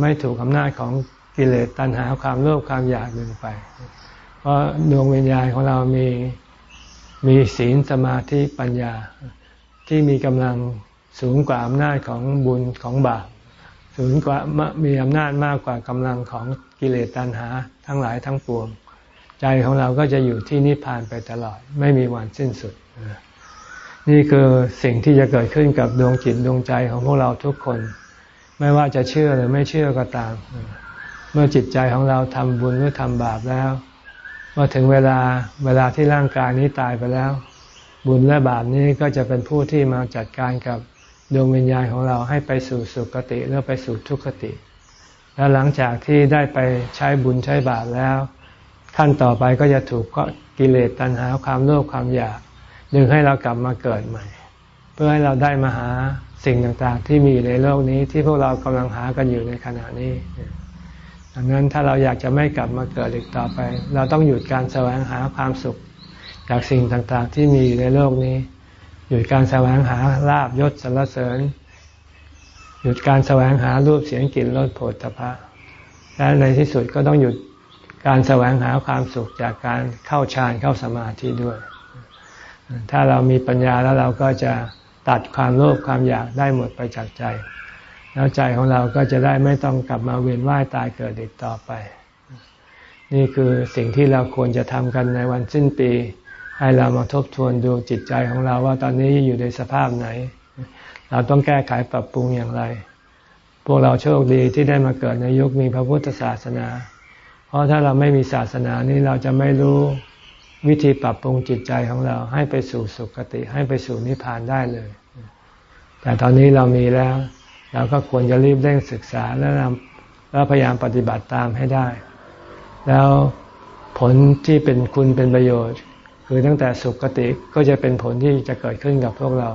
ไม่ถูกอำนาจของกิเลสตัณหาความโลภความอยากดึงไป เพราะดวงวิญญาณของเรามีมีศีลสมาธิปัญญาที่มีกำลังสูงกว่าอำนาจของบุญของบาปสูงกว่ามีอำนาจมากกว่ากำลังของกิเลสตัณหาทั้งหลายทั้งปวง ใจของเราก็จะอยู่ที่นิพพานไปตลอด ไม่มีวันสิ้นสุด นี่คือสิ่งที่จะเกิดขึ้นกับดวงจิตดวงใจของพวกเราทุกคน ไม่ว่าจะเชื่อหรือไม่เชื่อก็ตาม เมื่อจิตใจของเราทำบุญหรือทำบาปแล้วเมื่อถึงเวลาเวลาที่ร่างกายนี้ตายไปแล้ว บุญและบาปนี้ก็จะเป็นผู้ที่มาจัดการกับดวงวิญญาณของเราให้ไปสู่สุคติหรือไปสู่ทุกขติ แล้วหลังจากที่ได้ไปใช้บุญใช้บาปแล้ว ขั้นต่อไปก็จะถูกกิเลสตัณหาความโลภความอยาก ดึงให้เรากลับมาเกิดใหม่ เพื่อให้เราได้มาหาสิ่งต่างๆ ที่มีอยู่ในโลกนี้ที่พวกเรากำลังหากันอยู่ในขณะนี้ดังนั้นถ้าเราอยากจะไม่กลับมาเกิดอีกต่อไป เราต้องหยุดการแสวงหาความสุข จากสิ่งต่างๆ ที่มีอยู่ในโลกนี้ หยุดการแสวงหาลาบยศสรรเสริญ หยุดการแสวงหารูปเสียงกลิ่นรสโผฏฐพะและในที่สุดก็ต้องหยุด การแสวงหาความสุขจากการเข้าฌานเข้าสมาธิด้วย ถ้าเรามีปัญญาแล้วเราก็จะตัดความโลภความอยากได้หมดไปจากใจ แล้วใจของเราก็จะได้ไม่ต้องกลับมาเวียนว่ายตายเกิดอีกต่อไป นี่คือสิ่งที่เราควรจะทำกันในวันสิ้นปี ให้เรามาทบทวนดูจิตใจของเราว่าตอนนี้อยู่ในสภาพไหน เราต้องแก้ไขปรับปรุงอย่างไร พวกเราโชคดีที่ได้มาเกิดในยุคมีพระพุทธศาสนา ราะถ้าเราไม่มีศาสนานี้เราจะไม่รู้วิธีปรับปรุงจิตใจของเราให้ไปสู่สุคติ ให้ไปสู่นิพพานได้เลย แต่ตอนนี้เรามีแล้ว เราก็ควรจะรีบเร่งศึกษาและนแล้วพยายามปฏิบัติตามให้ได้ แล้วผลที่เป็นคุณเป็นประโยชน์ คือตั้งแต่สุขคติก็จะเป็นผลที่จะเกิดขึ้นกับพวกเรา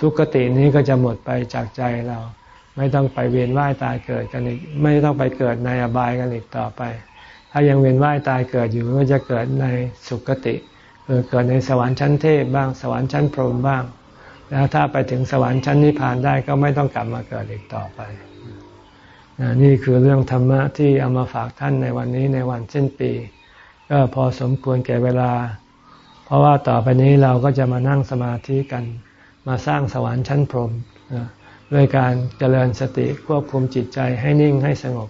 ทุกขตินี้ก็จะหมดไปจากใจเรา ไม่ต้องไปเวียนว่ายตายเกิดกันอีก ไม่ต้องไปเกิดในอบายกันอีกต่อไป ถ้ายังเวียนว่ายตายเกิดอยู่ก็จะเกิดในสุคติคือเกิดในสวรรค์ชั้นเทพบ้างสวรรค์ชั้นพรหมบ้าง แล้วถ้าไปถึงสวรรค์ชั้นนิพพานได้ก็ไม่ต้องกลับมาเกิดอีกต่อไปนี่คือเรื่องธรรมะที่เอามาฝากท่านในวันนี้ในวันสิ้นปี ก็พอสมควรแก่เวลา เพราะว่าต่อไปนี้เราก็จะมานั่งสมาธิกันมาสร้างสวรรค์ชั้นพรหมด้วยการเจริญสติควบคุมจิตใจให้นิ่งให้สงบ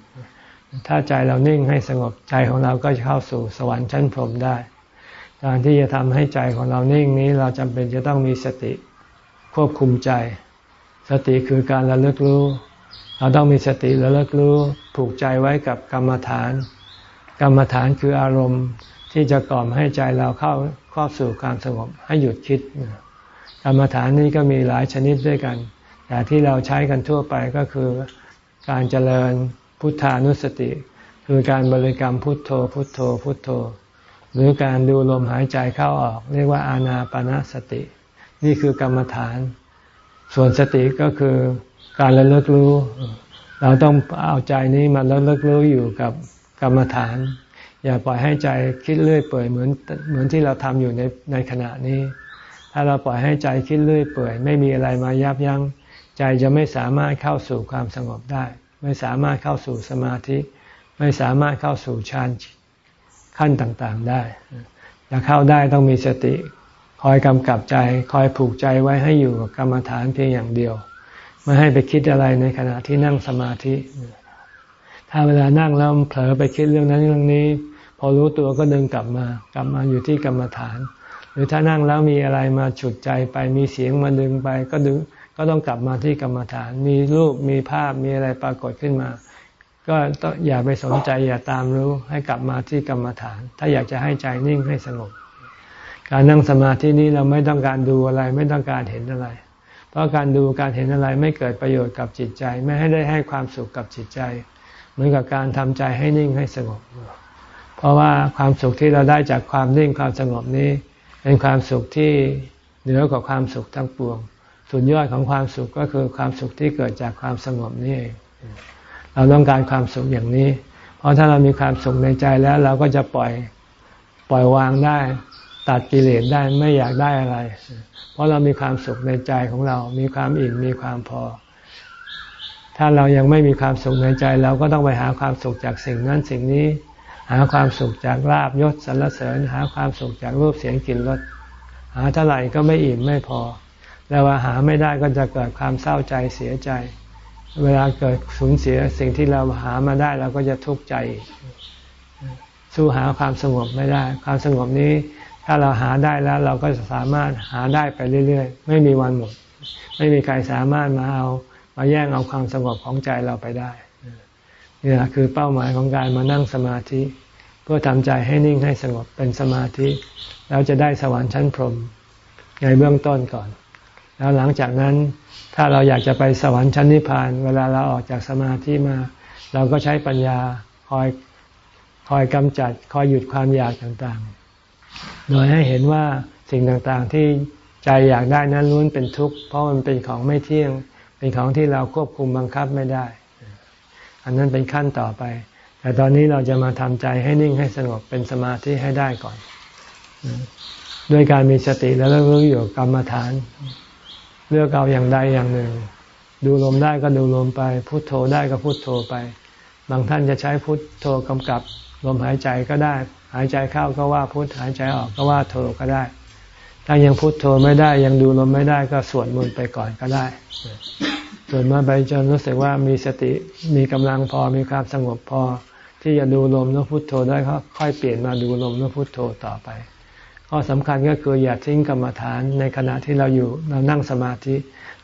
ถ้าใจเรานิ่งให้สงบใจของเราก็จะเข้าสู่สวรรค์ชั้นพรหมได้ การที่จะทำให้ใจของเรานิ่งนี้เราจำเป็นจะต้องมีสติควบคุมใจ สติคือการระลึกรู้ เราต้องมีสติระลึกรู้ ผูกใจไว้กับกรรมฐาน กรรมฐานคืออารมณ์ที่จะกล่อมให้ใจเราเข้าเข้าสู่การสงบให้หยุดคิด กรรมฐานนี้ก็มีหลายชนิดด้วยกัน แต่ที่เราใช้กันทั่วไปก็คือการเจริญ พุทธานุสติ คือการบริกรรมพุทโธ พุทโธ พุทโธ หรือการดูลมหายใจเข้าออก เรียกว่าอานาปนาสติ นี่คือกรรมฐาน ส่วนสติก็คือการระลึกรู้ เราต้องเอาใจนี้มาระลึกรู้อยู่กับกรรมฐาน อย่าปล่อยให้ใจคิดเรื่อยเปื่อยเหมือนเหมือนที่เราทำอยู่ในในขณะนี้ ถ้าเราปล่อยให้ใจคิดเรื่อยเปื่อย ไม่มีอะไรมายับยัง้งใจจะไม่สามารถเข้าสู่ความสงบได้ ไม่สามารถเข้าสู่สมาธิ ไม่สามารถเข้าสู่ฌานขั้นต่างๆได้จะเข้าได้ต้องมีสติ คอยกำกับใจ คอยผูกใจไว้ให้อยู่กับกรรมฐานเพียงอย่างเดียว ไม่ให้ไปคิดอะไรในขณะที่นั่งสมาธิ ถ้าเวลานั่งแล้วเผลอไปคิดเรื่องนั้นเรื่องนี้ พอรู้ตัวก็ดึงกลับมา กลับมาอยู่ที่กรรมฐาน หรือถ้านั่งแล้วมีอะไรมาฉุดใจไปมีเสียงมาดึงไปก็ดึง ก็ต้องกลับมาที่กรรมฐาน มีรูปมีภาพมีอะไรปรากฏขึ้นมา ก็ต้องอย่าไปสนใจอย่าตามรู้ให้กลับมาที่กรรมฐาน ถ้าอยากจะให้ใจนิ่งให้สงบการนั่งสมาธินี้เราไม่ต้องการดูอะไรไม่ต้องการเห็นอะไร เพราะการดูการเห็นอะไรไม่เกิดประโยชน์กับจิตใจ ไม่ให้ได้ให้ความสุขกับจิตใจ เหมือนกับการทำใจให้นิ่งให้สงบ เพราะว่าความสุขที่เราได้จากความนิ่งความสงบนี้ เป็นความสุขที่เหนือกว่าความสุขทั้งปวง สุดยอดของความสุขก็คือความสุขที่เกิดจากความสงบนี่เองเราต้องการความสุขอย่างนี้ เพราะถ้าเรามีความสุขในใจแล้ว เราก็จะปล่อยปล่อยวางได้ ตัดกิเลสได้ไม่อยากได้อะไร เพราะเรามีความสุขในใจของเรา มีความอิ่มมีความพอ ถ้าเรายังไม่มีความสุขในใจ เราก็ต้องไปหาความสุขจากสิ่งนั้นสิ่งนี้ หาความสุขจากลาบยศสรรเสริญ หาความสุขจากรูปเสียงกลิ่นรสหาเท่าไหร่ก็ไม่อิ่มไม่พอ แล้วว่าหาไม่ได้ก็จะเกิดความเศร้าใจเสียใจ เวลาเกิดสูญเสียสิ่งที่เราหามาได้เราก็จะทุกข์ใจ สู้หาความสงบไม่ได้ ความสงบนี้ ถ้าเราหาได้แล้วเราก็จะสามารถหาได้ไปเรื่อยๆ ไม่มีวันหมด ไม่มีใครสามารถมาเอามาแย่งเอาความสงบของใจเราไปได้นี่แหละคือเป้าหมายของการมานั่งสมาธิ เพื่อทำใจให้นิ่งให้สงบเป็นสมาธิ แล้วจะได้สวรรค์ชั้นพรหมในเบื้องต้นก่อน แล้วหลังจากนั้นถ้าเราอยากจะไปสวรรค์ชั้นนิพพาน เวลาเราออกจากสมาธิมา เราก็ใช้ปัญญาคอยคอยกำจัดคอยหยุดความอยากต่างๆ โดยให้เห็นว่าสิ่งต่างๆที่ใจอยากได้นั้นล้วนเป็นทุกข์เพราะมันเป็นของไม่เที่ยง เป็นของที่เราควบคุมบังคับไม่ได้ อันนั้นเป็นขั้นต่อไป แต่ตอนนี้เราจะมาทำใจให้นิ่งให้สงบเป็นสมาธิให้ได้ก่อน ด้วยการมีสติแล้วรู้อยู่กรรมฐาน เลือกเอาอย่างใดอย่างหนึ่ง ดูลมได้ก็ดูลมไป พุโทโธได้ก็พุโทโธไป บางท่านจะใช้พุโทโธกำกับลมหายใจก็ได้ หายใจเข้าก็ว่าพุทหายใจออกก็ว่าโทก็ได้ ถ้ายังพุทโทไม่ได้ยังดูลมไม่ได้ก็สวดมนต์ไปก่อนก็ได้สวดมาไปจนรู้สึกว่ามีสติมีกำลังพอมีความสงบพอ ที่จะดูลมแล้วพุทโธได้ก็ค่อยเปลี่ยนมาดูลมแล้วพุทโธต่อไป ข้อสำคัญก็คืออย่าทิ้งกรรมฐานในขณะที่เราอยู่เรานั่งสมาธิ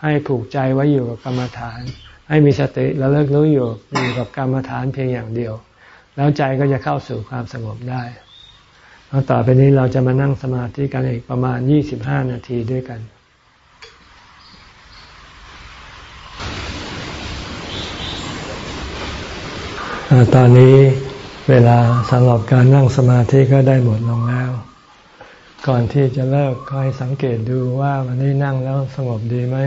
ให้ผูกใจไว้อยู่กับกรรมฐาน ให้มีสติแล้วเลิกรู้อยู่อยู่กับกรรมฐานเพียงอย่างเดียว แล้วใจก็จะเข้าสู่ความสงบได้ต่อไปนี้เราจะมานั่งสมาธิกันอีกประมาณยี่สิบห้านาทีด้วยกันตอนนี้เวลาสำหรับการนั่งสมาธิก็ได้หมดลงแล้ว ก่อนที่จะเลิกก็ให้สังเกตดูว่าวันนี้นั่งแล้วสงบดีไหม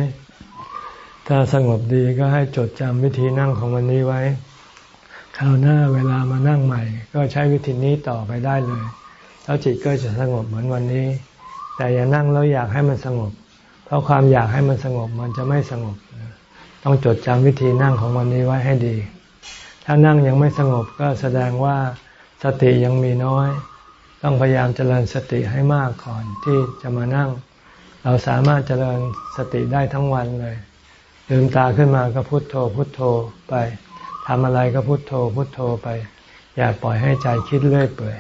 ถ้าสงบดีก็ให้จดจำวิธีนั่งของวันนี้ไว้ คราวหน้าเวลามานั่งใหม่ ก็ใช้วิธีนี้ต่อไปได้เลย แล้วจิตก็จะสงบเหมือนวันนี้ แต่อย่านั่งแล้วอยากให้มันสงบ เพราะความอยากให้มันสงบมันจะไม่สงบ ต้องจดจำวิธีนั่งของวันนี้ไว้ให้ดี ถ้านั่งยังไม่สงบก็แสดงว่าสติยังมีน้อย ต้องพยายามเจริญสติให้มากก่อนที่จะมานั่ง เราสามารถเจริญสติได้ทั้งวันเลยลืมตาขึ้นมาก็พุโทโธ พุโทโธไปทำอะไรก็พุโทโธ พุโทโธไป อย่าปล่อยให้ใจคิดเรื่อยเปื่อย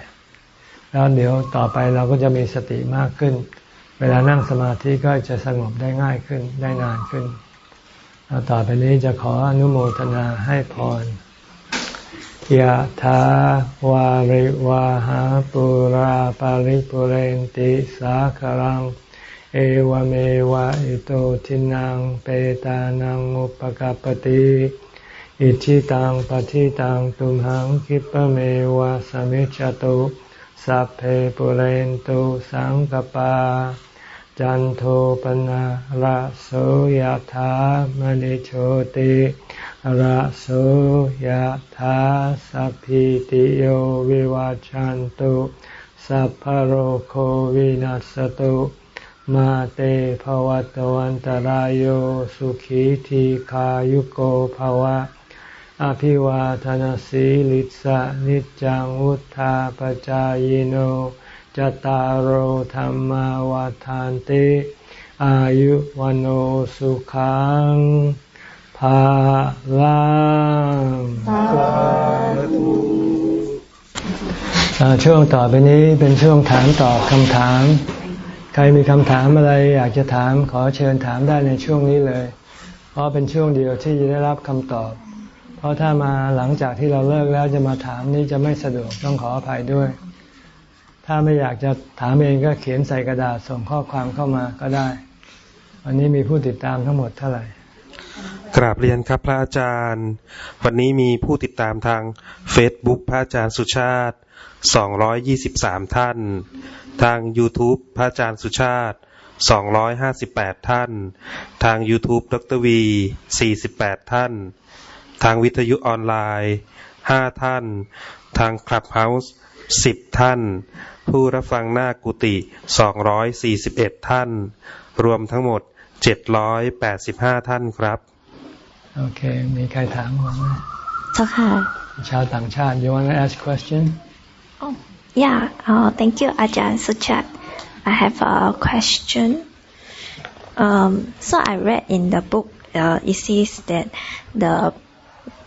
แล้วเดี๋ยวต่อไปเราก็จะมีสติมากขึ้น เวลานั่งสมาธิก็จะสงบได้ง่ายขึ้นได้นานขึ้น ต่อไปนี้จะขออนุโมทนาให้พร ยะถาวาริวาหาปุราปาริปุเรนติสาครัง เอวเมวะอิโตทินังเปตานังอุปกปติอิชิตังปฏิตังตุมหังคิปเมวะสมิจจตุสัพเพปุเรนตุสังกปา จันโทปนะระโสยถามณิโชติ ระโสยธาสัพพิติโยวิวาจันตุสัพพโรโควินัสตุมาเตภวตวันตารโยสุขีทีขายุโกภวะ อภิวาทนสีลิสะนิจังวุธาปจายโนจตารโหธรรมวาทานติ อายุวันโอสุขัง ภาลังช่วงต่อไปนี้เป็นช่วงถามตอบคำถาม ใครมีคำถามอะไรอยากจะถามขอเชิญถามได้ในช่วงนี้เลย เพราะเป็นช่วงเดียวที่จะได้รับคำตอบ เพราะถ้ามาหลังจากที่เราเลิกแล้วจะมาถามนี่จะไม่สะดวกต้องขออภัยด้วย ถ้าไม่อยากจะถามเองก็เขียนใส่กระดาษส่งข้อความเข้ามาก็ได้ วันนี้มีผู้ติดตามทั้งหมดเท่าไหร่ กราบเรียนครับพระอาจารย์ วันนี้มีผู้ติดตามทาง Facebook พระอาจารย์สุชาติ 223 ท่าน ทาง YouTube พระอาจารย์สุชาติ 258 ท่าน ทาง YouTube ดรวี 48 ท่าน ทางวิทยุออนไลน์ 5 ท่าน ทางคลับเฮาส์10 ท่าน ผู้รับฟังหน้ากุฏิ241 ท่าน รวมทั้งหมดเจ็ดร้อยแปดสิบห้าท่านครับ โอเค มีใครถามมั้ไหมเจ้าค่ะชาวต่างชาติ you want to ask question oh yeah uh, thank you อาจารย์สุชัด I have a question um, so I read in the book uh, it says that the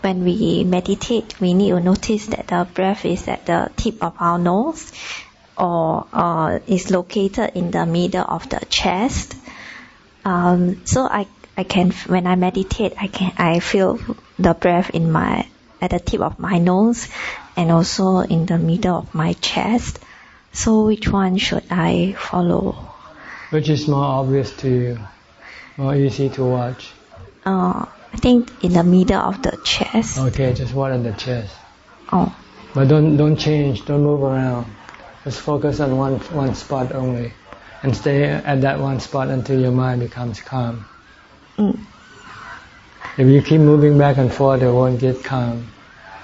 when we meditate we need to notice that the breath is at the tip of our nose or uh, is located in the middle of the chest Um, so I I can when I meditate I can I feel the breath in my at the tip of my nose and also in the middle of my chest. So which one should I follow? Which is more obvious to you, more easy to watch? Uh, I think in the middle of the chest. Okay, just one in the chest. Oh. But don't don't change, don't move around. Just focus on one one spot only and stay at that one spot until your mind becomes calm. Mm. If you keep moving back and forth, it won't get calm.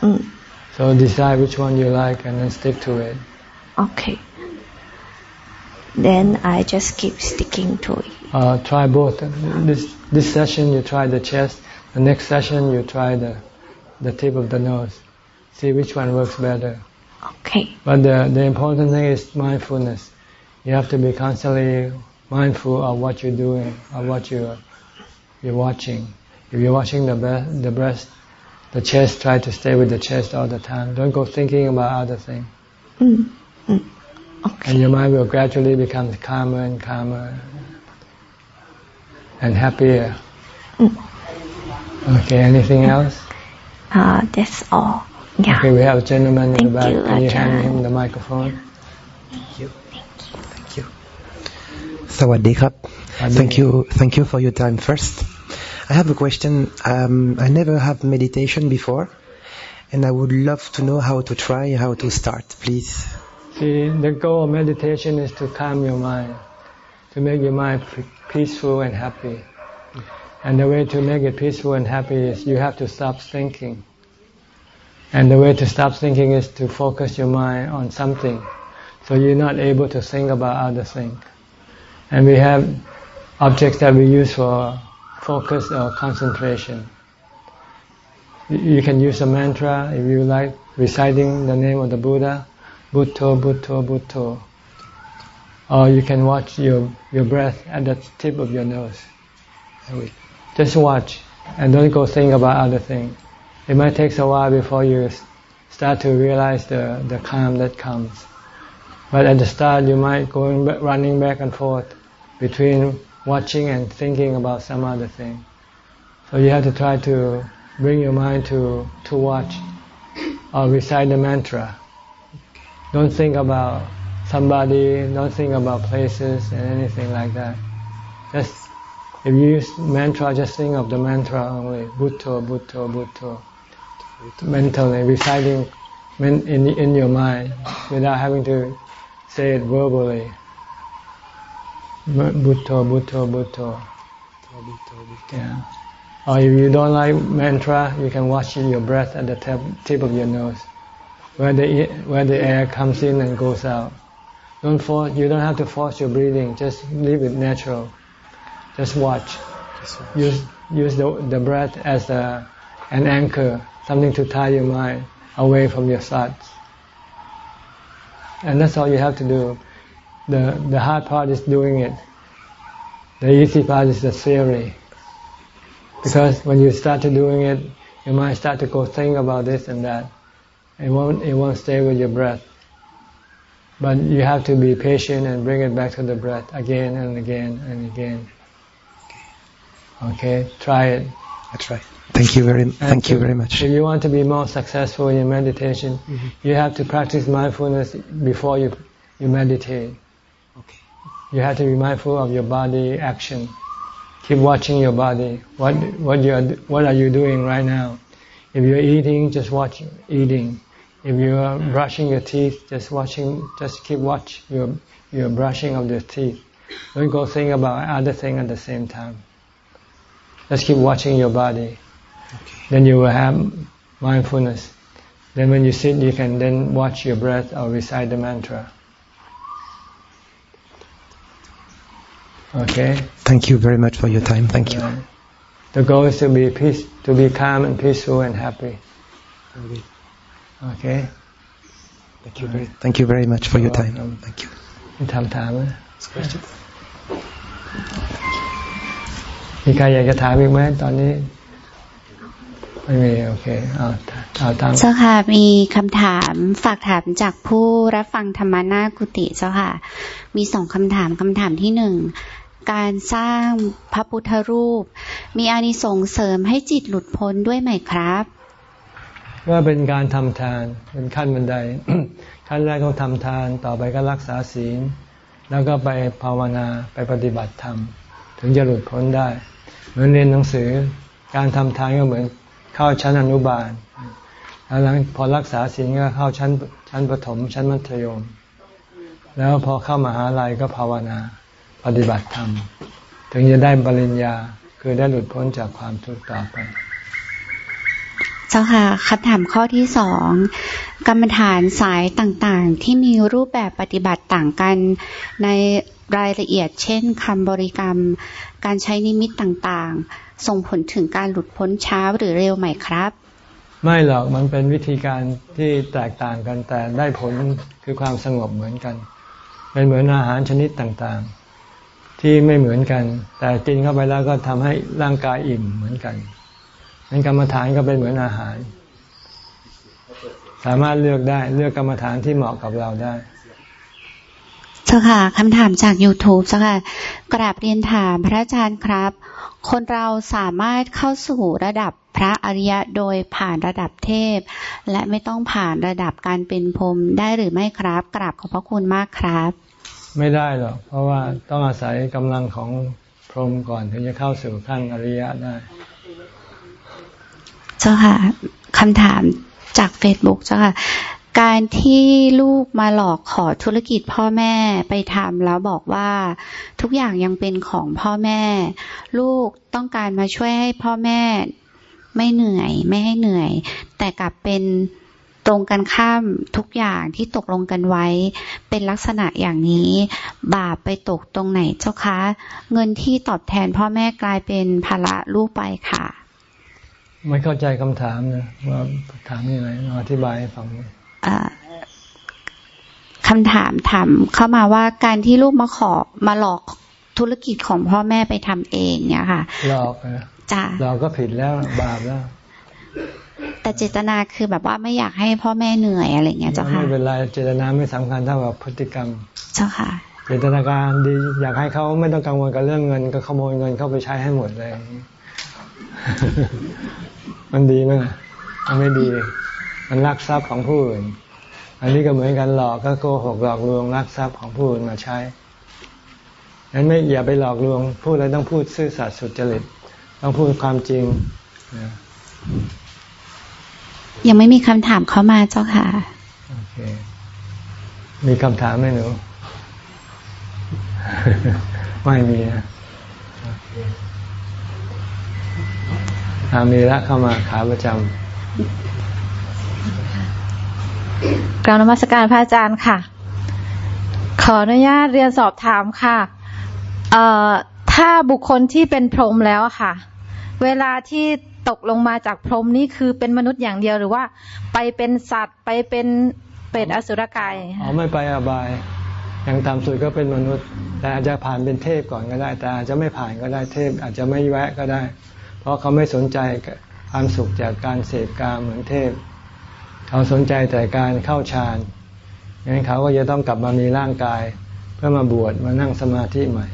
Mm. So decide which one you like and then stick to it. Okay. Then I just keep sticking to it. Uh, try both. This this session you try the chest. The next session you try the the tip of the nose. See which one works better. Okay. But the the important thing is mindfulness you have to be constantly mindful of what you're doing, of what you're, you're watching. If you're watching the, be- the breast, the chest, try to stay with the chest all the time. Don't go thinking about other things. Mm. Mm. Okay. And your mind will gradually become calmer and calmer and happier. Mm. Okay, anything else? Uh, that's all. Yeah. Okay, we have a gentleman Thank in the back. You, Can you hand him the microphone? Sawadee Thank you, thank you for your time first. I have a question. Um, I never have meditation before, and I would love to know how to try, how to start, please. See, the goal of meditation is to calm your mind, to make your mind peaceful and happy. And the way to make it peaceful and happy is you have to stop thinking. And the way to stop thinking is to focus your mind on something. So you're not able to think about other things. And we have objects that we use for focus or concentration. You can use a mantra if you like reciting the name of the Buddha, Butto, Butto, Butto. Or you can watch your, your breath at the tip of your nose. Just watch and don't go think about other things. It might take a while before you start to realize the, the calm that comes. But at the start you might go running back and forth between watching and thinking about some other thing. So you have to try to bring your mind to, to watch or recite the mantra. Don't think about somebody, don't think about places and anything like that. Just, if you use mantra, just think of the mantra only. Bhutto, Bhutto, Bhutto. Mentally, reciting in, in your mind without having to say it verbally. Yeah. Or if you don't like mantra, you can watch your breath at the tip of your nose, where the where the air comes in and goes out. Don't force. You don't have to force your breathing. Just leave it natural. Just watch. Just watch. Use use the the breath as a an anchor, something to tie your mind away from your thoughts. And that's all you have to do. The, the hard part is doing it. The easy part is the theory. Because when you start to doing it, you might start to go think about this and that. It won't, it won't stay with your breath. But you have to be patient and bring it back to the breath again and again and again. Okay, try it. I try. Thank you very, thank to, you very much. If you want to be more successful in your meditation, mm -hmm. you have to practice mindfulness before you you meditate. You have to be mindful of your body action. Keep watching your body. What what you are what are you doing right now? If you're eating, just watch eating. If you are brushing your teeth, just watching, just keep watch your your brushing of your teeth. Don't go think about other thing at the same time. Just keep watching your body. Okay. Then you will have mindfulness. Then when you sit, you can then watch your breath or recite the mantra. Okay. Thank you very much for your time. Thank you. The goal is to be peace, to be calm and peaceful and happy. Okay. Thank you very, thank you very much for your time. Thank you. ทำถามไหมมีใครอยากจะถามอีกไหมตอนนี้ ไม่มีโอเคเอาเอาตามเจ้าค่ะมีคำถามฝากถามจากผู้รับฟังธรรมนากุติเจ้าค่ะ มีสองคำถามคำถามที่หนึ่ง การสร้างพระพุทธรูป มีอานิสงส์เสริมให้จิตหลุดพ้นด้วยไหมครับ ว่าเป็นการทำทานเป็นขั้นบันได ขั้นแรกเขาทำทานต่อไปก็รักษาศีล แล้วก็ไปภาวนาไปปฏิบัติธรรม ถึงจะหลุดพ้นได้ เหมือนเรียนหนังสือการทำทานก็เหมือนเข้าชั้นอนุบาลแล้วหลังพอรักษาศีลก็เข้าชั้นชั้นประถมชั้นมัธยม แล้วพอเข้ามาหาลัยก็ภาวนา ปฏิบัติธรรม ถึงจะได้ปริญญาคือได้หลุดพ้นจากความทุกข์ต่อไป เจ้าค่ะคำถามข้อที่สองกรรมฐานสายต่างๆ ที่มีรูปแบบปฏิบัติต่างกันในรายละเอียด เช่นคำบริกรรม การใช้นิมิตต่างๆ ส่งผลถึงการหลุดพ้นช้าหรือเร็วไหมครับ ไม่หรอกมันเป็นวิธีการที่แตกต่างกันแต่ได้ผลคือความสงบเหมือนกัน เป็นเหมือนอาหารชนิดต่างๆ ที่ไม่เหมือนกัน แต่กินเข้าไปแล้วก็ทำให้ร่างกายอิ่มเหมือนกันนั้นกรรมฐานก็เป็นเหมือนอาหาร สามารถเลือกได้เลือกกรรมฐานที่เหมาะกับเราได้เจ้าค่ะคำถามจาก YouTube เจ้าค่ะกราบเรียนถามพระอาจารย์ครับ คนเราสามารถเข้าสู่ระดับพระอริยะโดยผ่านระดับเทพ และไม่ต้องผ่านระดับการเป็นพรมได้หรือไม่ครับ กราบขอบพระคุณมากครับ ไม่ได้หรอก เพราะว่าต้องอาศัยกำลังของพรหมก่อนถึงจะเข้าสู่ขั้นอริยะได้ เจ้าค่ะคำถามจากเฟซบุ๊กเจ้ะค่ะ การที่ลูกมาหลอกขอธุรกิจพ่อแม่ไปทำแล้วบอกว่าทุกอย่างยังเป็นของพ่อแม่ ลูกต้องการมาช่วยให้พ่อแม่ไม่เหนื่อย ไม่ให้เหนื่อย แต่กลับเป็น ตรงกันข้ามทุกอย่างที่ตกลงกันไว้ เป็นลักษณะอย่างนี้ บาปไปตกตรงไหนเจ้าคะ เงินที่ตอบแทนพ่อแม่กลายเป็นภาระลูกไปค่ะ ไม่เข้าใจคำถามนะว่าถามยังไงอธิบายให้ฟังคำถามถามเข้ามาว่าการที่ลูกมาขอมาหลอกธุรกิจของพ่อแม่ไปทำเองเนี่ยค่ะหลอกนะจ้าเราก็ผิดแล้วบาปแล้ว แต่เจตนาคือแบบว่าไม่อยากให้พ่อแม่เหนื่อยอะไรเงี้ยเจ้าค่ะไม่เป็นไรเจตนาไม่สำคัญเท่ากับพฤติกรรม เจ้าค่ะเจตนาการดีอยากให้เขาไม่ต้องกังวลกับเรื่องเงิน ก็ขโมยเงินเข้าไปใช้ให้หมดเลย มันดีไหมมันไม่ดี มันลักทรัพย์ของผู้อื่น อันนี้ก็เหมือนกันหลอกก็โกหกหลอกลวงลักทรัพย์ของผู้อื่นมาใช้งั้นไม่อย่าไปหลอกลวงพูดอะไรต้องพูดซื่อสัตย์สุจริตต้องพูดความจริง ยังไม่มีคำถามเข้ามาเจ้าค่ะโอเคมีคำถามไหมหนูไม่มีนะอามีละเข้ามาขาประจำกราบนมัสการพระอาจารย์ค่ะ ขออนุญาตเรียนสอบถามค่ะ เอ่อ ถ้าบุคคลที่เป็นพรหมแล้วค่ะ เวลาที่ ตกลงมาจากพรหมนี่คือเป็นมนุษย์อย่างเดียวหรือว่า ไปเป็นสัตว์ไปเป็นเป็ดอสุรกายอ๋อไม่ไปอบายอย่างตามสุดก็เป็นมนุษย์ แต่อาจจะผ่านเป็นเทพก่อนก็ได้ แต่อาจจะไม่ผ่านก็ได้เทพ อาจจะไม่แวะก็ได้ เพราะเขาไม่สนใจความสุขจากการเสพกามเหมือนเทพ เขาสนใจแต่การเข้าฌานงั้นเขาก็จะต้องกลับมามีร่างกาย เพื่อมาบวชมานั่งสมาธิใหม่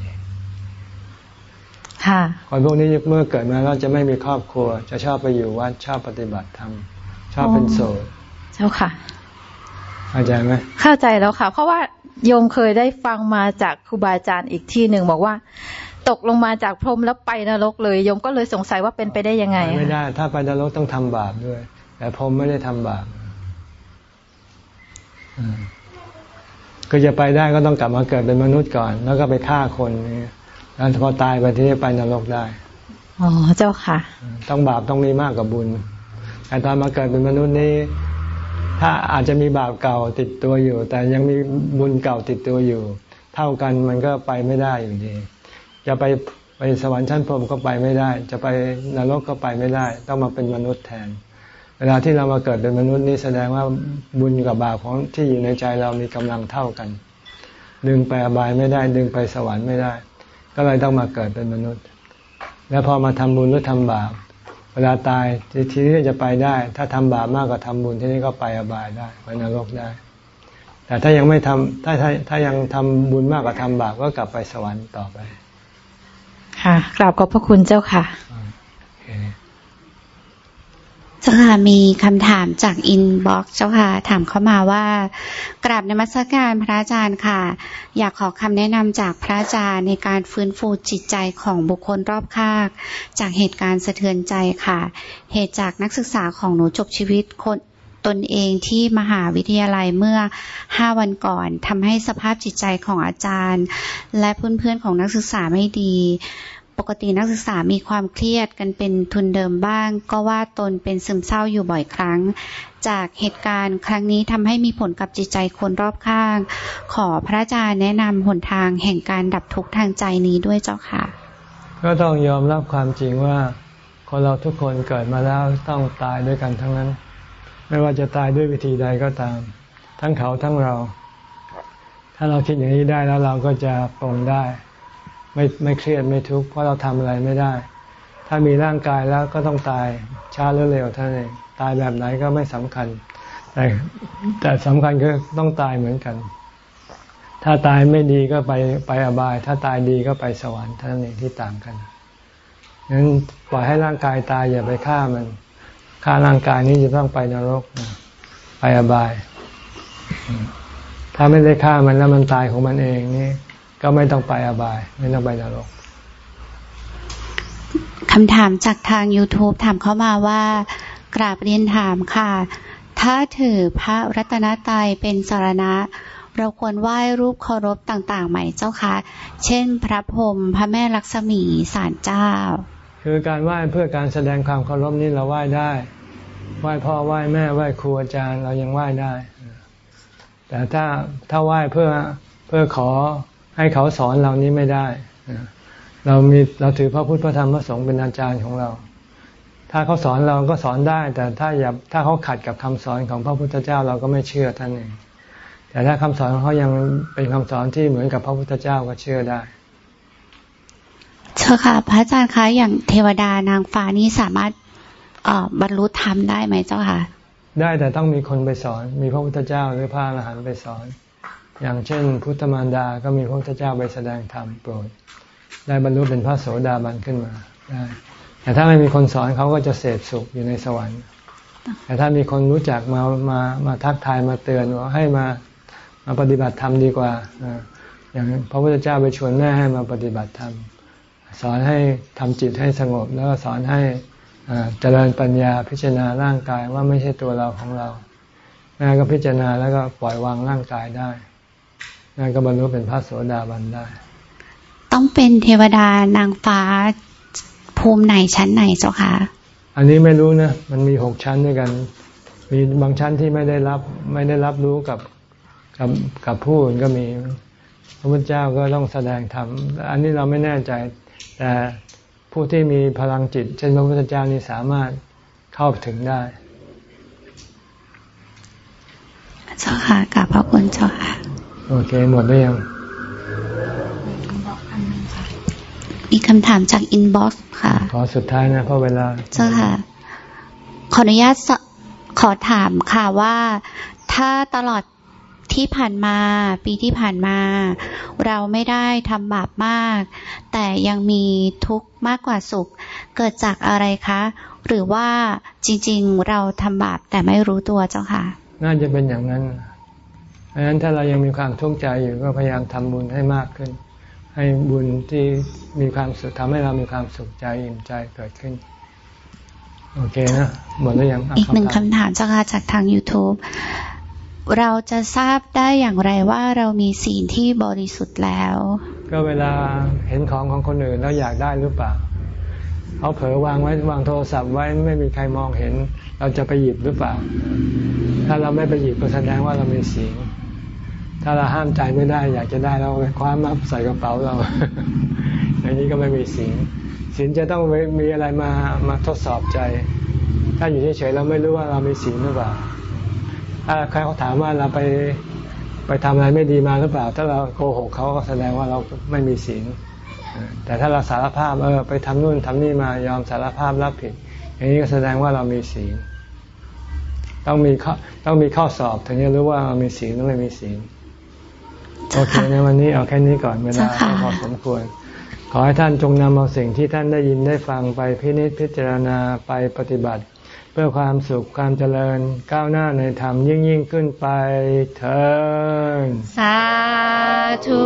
คนพวกนี้เมื่อเกิดมาแล้วจะไม่มีครอบครัว จะชอบไปอยู่วัดชอบปฏิบัติธรรมชอบเป็นโสดเจ้าค่ะ เข้าใจไหมเข้าใจแล้วค่ะ เพราะว่าโยมเคยได้ฟังมาจากครูบาอาจารย์อีกที่หนึ่งบอกว่า ตกลงมาจากพรหมแล้วไปนรกเลยโยมก็เลยสงสัยว่าเป็นไปได้ยังไงไม่ได้ ถ้าไปนรกต้องทำบาปด้วย แต่พรหมไม่ได้ทำบาปก็จะไปได้ก็ต้องกลับมาเกิดเป็นมนุษย์ก่อน แล้วก็ไปฆ่าคนนี่ แล้วพอตายไปที่นี่ไปนรกได้ อ๋อเจ้าค่ะ ต้องบาปต้องมีมากกว่าบุญ แต่ตอนมาเกิดเป็นมนุษย์นี้ ถ้าอาจจะมีบาปเก่าติดตัวอยู่ แต่ยังมีบุญเก่าติดตัวอยู่ เท่ากันมันก็ไปไม่ได้อยู่ดี จะไปไปสวรรค์ชั้นพรหมก็ไปไม่ได้ จะไปนรกก็ไปไม่ได้ ต้องมาเป็นมนุษย์แทน เวลาที่เรามาเกิดเป็นมนุษย์นี่แสดงว่าบุญกับบาปของที่อยู่ในใจเรามีกำลังเท่ากัน ดึงไปอบายไม่ได้ ดึงไปสวรรค์ไม่ได้ ก็เลยต้องมาเกิดเป็นมนุษย์ แล้วพอมาทำบุญหรือทำบาป เวลาตายทีนี้จะไปได้ ถ้าทำบาปมากกว่าทาบุญที่นี้ก็ไปอบายได้ไปนรกได้ แต่ถ้ายังไม่ทำถ้าถ้าถ้ายังทำบุญมากกว่าทำบาปก็กลับไปสวรรค์ต่อไป ค่ะกราบขอบพระคุณเจ้าค่ะ เจ้าค่ะมีคำถามจาก inbox เจ้าค่ะถามเข้ามาว่ากราบนมัสการพระอาจารย์ค่ะ อยากขอคำแนะนำจากพระอาจารย์ในการฟื้นฟูจิตใจของบุคคลรอบข้างจากเหตุการณ์สะเทือนใจค่ะ เหตุจากนักศึกษาของหนูจบชีวิตคนตนเองที่มหาวิทยาลัยเมื่อห้าวันก่อนทำให้สภาพจิตใจของอาจารย์ และเพื่อนๆของนักศึกษาไม่ดี ปกตินักศึกษามีความเครียดกันเป็นทุนเดิมบ้าง ก็ว่าตนเป็นซึมเศร้าอยู่บ่อยครั้ง จากเหตุการณ์ครั้งนี้ทำให้มีผลกับจิตใจคนรอบข้าง ขอพระอาจารย์แนะนำหนทางแห่งการดับทุกข์ทางใจนี้ด้วยเจ้าค่ะ ก็ต้องยอมรับความจริงว่า คนเราทุกคนเกิดมาแล้วต้องตายด้วยกันทั้งนั้น ไม่ว่าจะตายด้วยวิธีใดก็ตาม ทั้งเขาทั้งเรา ถ้าเราคิดอย่างนี้ได้แล้วเราก็จะปรงได้ ไม่ไม่เครียดไม่ทุกข์เพราะเราทำอะไรไม่ได้ ถ้ามีร่างกายแล้วก็ต้องตายช้าหรือเร็วท่านเองตายแบบไหนก็ไม่สำคัญ แต่แต่สำคัญก็ต้องตายเหมือนกัน ถ้าตายไม่ดีก็ไปไปอบาย ถ้าตายดีก็ไปสวรรค์ท่านเองที่ต่างกันงั้นปล่อยให้ร่างกายตายอย่าไปฆ่ามันฆ่าร่างกายนี้จะต้องไปนรก ไปอบาย ถ้าไม่ได้ฆ่ามันแล้วมันตายของมันเองนี่ ก็ไม่ต้องไปอบาย ไม่ต้องไปนรกคำถามจากทาง YouTube ถามเข้ามาว่ากราบเรียนถามค่ะทถ้าถือพระรัตนตรัยเป็นสารณะ เราควรไหว้รูปเคารพต่างๆ ไหมเจ้าคะ เช่น พระพรหมพระแม่ลักษมีศาลเจ้า คือการไหว้เพื่อการแสดงความเคารพนี่เราไหว้ได้ ไหว้พ่อไหว้แม่ไหว้ครูอาจารย์เรายังไหว้ได้ แต่ถ้าถ้าไหว้เพื่อเพื่อขอ ให้เขาสอนเรานี้ไม่ได้ เรามีเราถือพระพุทธพระธรรมพระสงฆ์เป็นอาจารย์ของเรา ถ้าเขาสอนเราก็สอนได้ แต่ถ้าอย่าถ้าเขาขัดกับคำสอนของพระพุทธเจ้าเราก็ไม่เชื่อท่านเองแต่ถ้าคำสอนของเขายังเป็นคำสอนที่เหมือนกับพระพุทธเจ้าก็เชื่อได้เชื่อค่ะ พระอาจารย์คะอย่างเทวดานางฟ้านี้สามารถเอ่อบรรลุธรรมได้ไหมเจ้าค่ะ ได้แต่ต้องมีคนไปสอน มีพระพุทธเจ้าหรือพระอรหันต์ไปสอน อย่างเช่น พุทธมารดาก็มีพระพุทธเจ้าไปแสดงธรรมโปรด ได้บรรลุเป็นพระโสดาบันขึ้นมาได้แต่ถ้าไม่มีคนสอนเขาก็จะเสพสุขอยู่ในสวรรค์ แต่ถ้ามีคนรู้จักมามามาทักทายมาเตือนว่าให้มามาปฏิบัติธรรมดีกว่าอย่างพระพุทธเจ้าไปชวนแม่ให้มาปฏิบัติธรรมสอนให้ทำจิตให้สงบ แล้วก็สอนให้เจริญปัญญาพิจารณาร่างกายว่าไม่ใช่ตัวเราของเราแม่ก็พิจารณาแล้วก็ปล่อยวางร่างกายได้ แม่ก็บรรลุเป็นพระโสดาบันได้ ต้องเป็นเทวดานางฟ้าภูมิไหนชั้นไหนเจ้าคะ อันนี้ไม่รู้นะ มันมีหกชั้นด้วยกัน มีบางชั้นที่ไม่ได้รับไม่ได้รับรู้กับกับกับผู้อื่นก็มีพระพุทธเจ้าก็ต้องแสดงธรรม อันนี้เราไม่แน่ใจ แต่ผู้ที่มีพลังจิต เช่นพระพุทธเจ้านี่สามารถเข้าถึงได้เจ้าค่ะกราบพระคุณเจ้าค่ะ โอเค หมดหรือยังมีคำถามจาก inboxค่ะ ขอสุดท้ายนะเพราะเวลาเจ้าค่ะ ขออนุญาตขอถามค่ะว่าถ้าตลอดที่ผ่านมาปีที่ผ่านมา เราไม่ได้ทำบาปมาก แต่ยังมีทุกข์มากกว่าสุข เกิดจากอะไรคะ หรือว่าจริง ๆ เราทำบาปแต่ไม่รู้ตัวเจ้าค่ะ น่าจะเป็นอย่างนั้น เพราะฉะนั้นถ้าเรายังมีความทุกข์ใจอยู่ก็พยายามทำบุญให้มากขึ้น ให้บุญที่มีความสุขทำให้เรามีความสุขใจอิ่มใจเกิดขึ้น โอเคนะหมดแล้วยังอีกหนึ่งคำถามเจ้าค่ะจากทาง YouTube เราจะทราบได้อย่างไรว่าเรามีศีลที่บริสุทธิ์แล้ว ก็เวลาเห็นของของคนอื่นแล้วอยากได้หรือเปล่าเขาเผลอวางไว้วางโทรศัพท์ไว้ไม่มีใครมองเห็น เราจะไปหยิบหรือเปล่า ถ้าเราไม่ไปหยิบก็แสดงว่าเรามีศีล ถ้าเราห้ามใจไม่ได้ อยากจะได้เราคว้ามาใส่กระเป๋าเรา อย่างนี้ก็ไม่มีศีลศีลจะต้องมีอะไรมามาทดสอบใจ ถ้าอยู่เฉยๆเราไม่รู้ว่าเรามีศีลหรือเปล่า ถ้าใครเขาถามว่าเราไปไปทำอะไรไม่ดีมาหรือเปล่า ถ้าเราโกหกเขาก็แสดงว่าเราไม่มีศีลแต่ถ้าเราสารภาพเออไปทำนู่นทำนี่มายอมสารภาพรับผิด อย่างนี้ก็แสดงว่าเรามีศีลต้องมีข้อต้องมีข้อสอบถึงจะรู้ว่าเรามีศีลหรือไม่มีศีล โอเคในวันนี้เอาแค่นี้ก่อนเวลาพอสมควร ขอให้ท่านจงนำเอาสิ่งที่ท่านได้ยินได้ฟังไปพินิจพิจารณาไปปฏิบัติ เพื่อความสุขความเจริญก้าวหน้าในธรรมยิ่งยิ่งขึ้นไปเถิดสาธุ